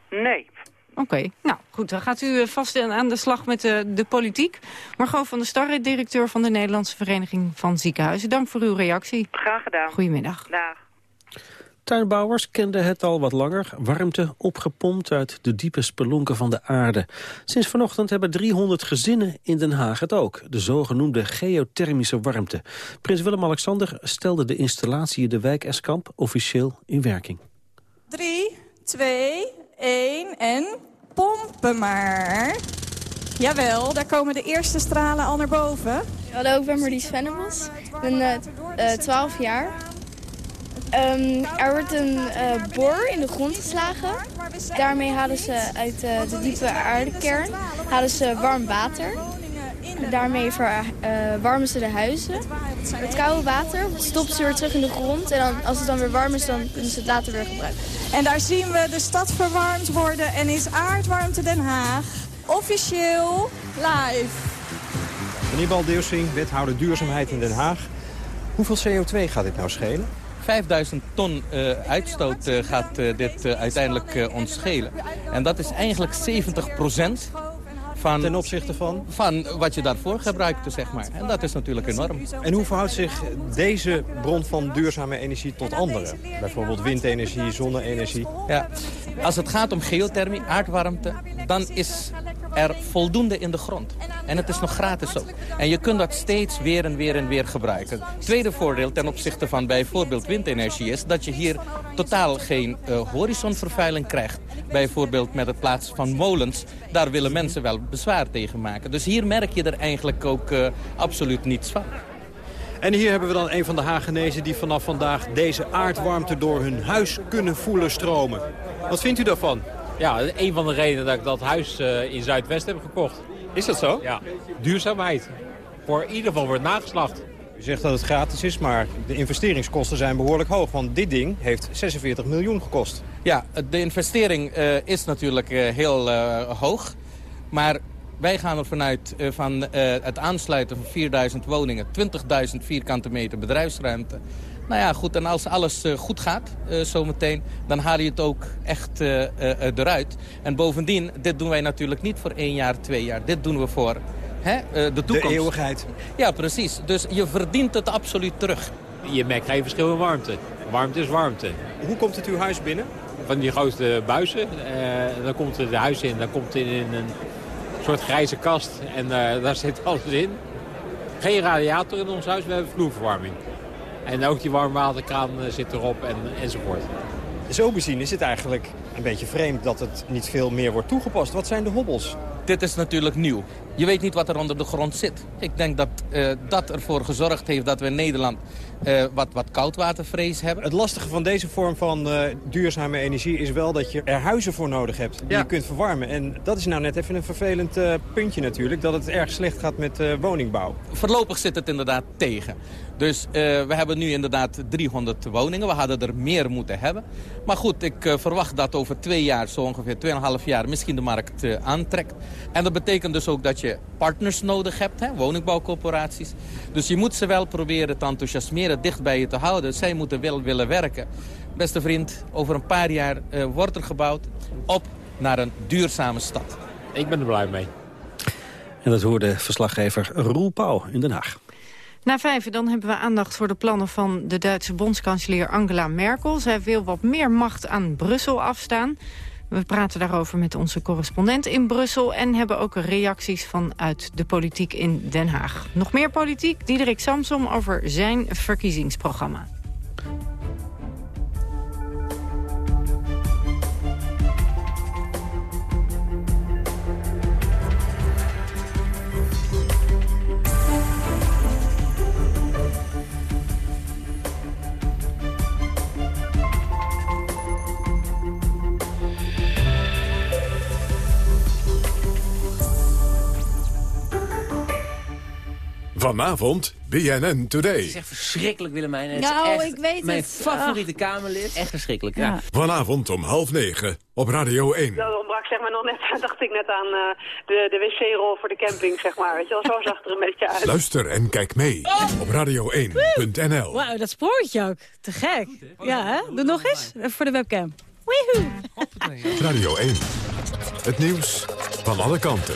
Nee. Oké, nou goed, dan gaat u vast aan de slag met de, de politiek. Margot van der Starre, directeur van de Nederlandse Vereniging van Ziekenhuizen. Dank voor uw reactie. Graag gedaan. Goedemiddag. Dag. Tuinbouwers kenden het al wat langer. Warmte opgepompt uit de diepe spelonken van de aarde. Sinds vanochtend hebben 300 gezinnen in Den Haag het ook. De zogenoemde geothermische warmte. Prins Willem-Alexander stelde de installatie in de wijk Eskamp officieel in werking. 3, 2, 1 en pompen maar. Jawel, daar komen de eerste stralen al naar boven. Hallo, ik ben Marlies Vennebos. Ik ben uh, uh, 12 jaar. Um, er wordt een uh, boor in de grond geslagen. Daarmee halen ze uit uh, de diepe aardekern halen ze warm water. Daarmee verwarmen uh, ze de huizen. Het koude water stopt ze weer terug in de grond. En dan, als het dan weer warm is, dan kunnen ze het later weer gebruiken. En daar zien we de stad verwarmd worden en is aardwarmte Den Haag officieel live. Hannibal Deusing, wethouder duurzaamheid in Den Haag. Hoeveel CO2 gaat dit nou schelen? 5000 ton uh, uitstoot uh, gaat uh, dit uiteindelijk ons schelen. En dat is eigenlijk 70 procent van... Ten opzichte van? Van wat je daarvoor gebruikte, zeg maar. En dat is natuurlijk enorm. En hoe verhoudt zich deze bron van duurzame energie tot andere? Bijvoorbeeld windenergie, zonne-energie? Ja, als het gaat om geothermie, aardwarmte, dan is er voldoende in de grond. En het is nog gratis ook. En je kunt dat steeds weer en weer en weer gebruiken. Tweede voordeel ten opzichte van bijvoorbeeld windenergie is... dat je hier totaal geen uh, horizonvervuiling krijgt. Bijvoorbeeld met het plaatsen van molens. Daar willen mensen wel bezwaar tegen maken. Dus hier merk je er eigenlijk ook uh, absoluut niets van. En hier hebben we dan een van de Hagenezen die vanaf vandaag deze aardwarmte door hun huis kunnen voelen stromen. Wat vindt u daarvan? Ja, een van de redenen dat ik dat huis uh, in Zuidwest heb gekocht. Is dat zo? Ja, duurzaamheid. Voor in ieder geval wordt nageslacht. U zegt dat het gratis is, maar de investeringskosten zijn behoorlijk hoog. Want dit ding heeft 46 miljoen gekost. Ja, de investering uh, is natuurlijk uh, heel hoog. Maar wij gaan er vanuit uh, van uh, het aansluiten van 4000 woningen, 20.000 vierkante meter bedrijfsruimte. Nou ja, goed, en als alles uh, goed gaat zometeen, dan haal je het ook echt eruit. En bovendien, dit doen wij natuurlijk niet voor één jaar, twee jaar. Dit doen we voor hè, de toekomst. De eeuwigheid. Ja, precies. Dus je verdient het absoluut terug. Je merkt geen verschil in warmte. Warmte is warmte. Hoe komt het uw huis binnen? Van die grote buizen. dan komt het huis in, dan komt het in een soort grijze kast. En uh, daar zit alles in. Geen radiator in ons huis, we hebben vloerverwarming. En ook die warmwaterkraan zit erop en, enzovoort. Zo bezien is het eigenlijk een beetje vreemd dat het niet veel meer wordt toegepast. Wat zijn de hobbels? Dit is natuurlijk nieuw. Je weet niet wat er onder de grond zit. Ik denk dat uh, dat ervoor gezorgd heeft dat we in Nederland uh, wat, wat koudwatervrees hebben. Het lastige van deze vorm van uh, duurzame energie is wel dat je er huizen voor nodig hebt. Die ja. je kunt verwarmen. En dat is nou net even een vervelend puntje natuurlijk. Dat het erg slecht gaat met woningbouw. Voorlopig zit het inderdaad tegen. Dus we hebben nu inderdaad 300 woningen. We hadden er meer moeten hebben. Maar goed, ik verwacht dat over twee jaar, zo ongeveer 2,5 jaar, misschien de markt aantrekt. En dat betekent dus ook dat je partners nodig hebt, hè, woningbouwcorporaties. Dus je moet ze wel proberen te enthousiasmeren, dicht bij je te houden. Zij moeten wel willen werken. Beste vriend, over een paar jaar uh, wordt er gebouwd op naar een duurzame stad. Ik ben er blij mee. En dat hoorde verslaggever Roel Pauw in Den Haag. Na vijf dan hebben we aandacht voor de plannen van de Duitse bondskanselier Angela Merkel. Zij wil wat meer macht aan Brussel afstaan. We praten daarover met onze correspondent in Brussel... en hebben ook reacties vanuit de politiek in Den Haag. Nog meer politiek, Diederik Samsom over zijn verkiezingsprogramma. Vanavond BNN Today. Het is echt verschrikkelijk, Willemijn. Het Nou, is echt ik weet mijn het. favoriete Kamerlid. Echt verschrikkelijk, ja. Vanavond om half negen op Radio 1. Dat ontbrak zeg maar nog net, dacht ik net aan eh, de, de wc-rol voor de camping, zeg maar. Weet je wel, zo zag het er een beetje uit. Luister en kijk mee op radio1.nl. Wauw, dat spoortje ook. Te gek. Ja, hè? Doe nog eens. Even voor de webcam. Weehoe. Radio 1. Het nieuws van alle kanten.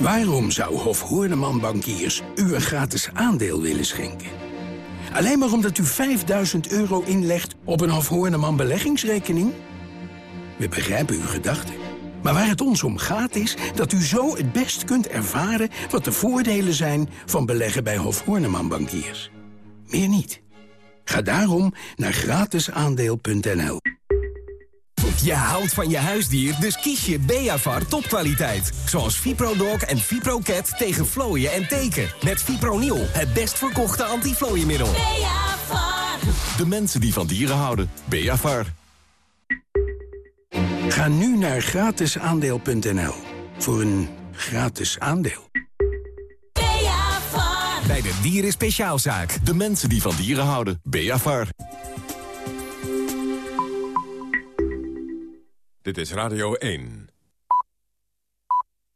Waarom zou Hof Hoorneman Bankiers u een gratis aandeel willen schenken? Alleen maar omdat u 5000 euro inlegt op een Hof Hoorneman beleggingsrekening? We begrijpen uw gedachten. Maar waar het ons om gaat is dat u zo het best kunt ervaren... wat de voordelen zijn van beleggen bij Hof Hoorneman Bankiers. Meer niet. Ga daarom naar gratisaandeel.nl. Je houdt van je huisdier, dus kies je Beavar topkwaliteit. Zoals ViproDog en ViproCat tegen vlooien en teken. Met Fipronil, het best verkochte antiflooiemiddel. Beavar. De mensen die van dieren houden. Beavar. Ga nu naar gratisaandeel.nl voor een gratis aandeel. Bij de Dieren Speciaalzaak. De mensen die van dieren houden. Beavar. Dit is Radio 1.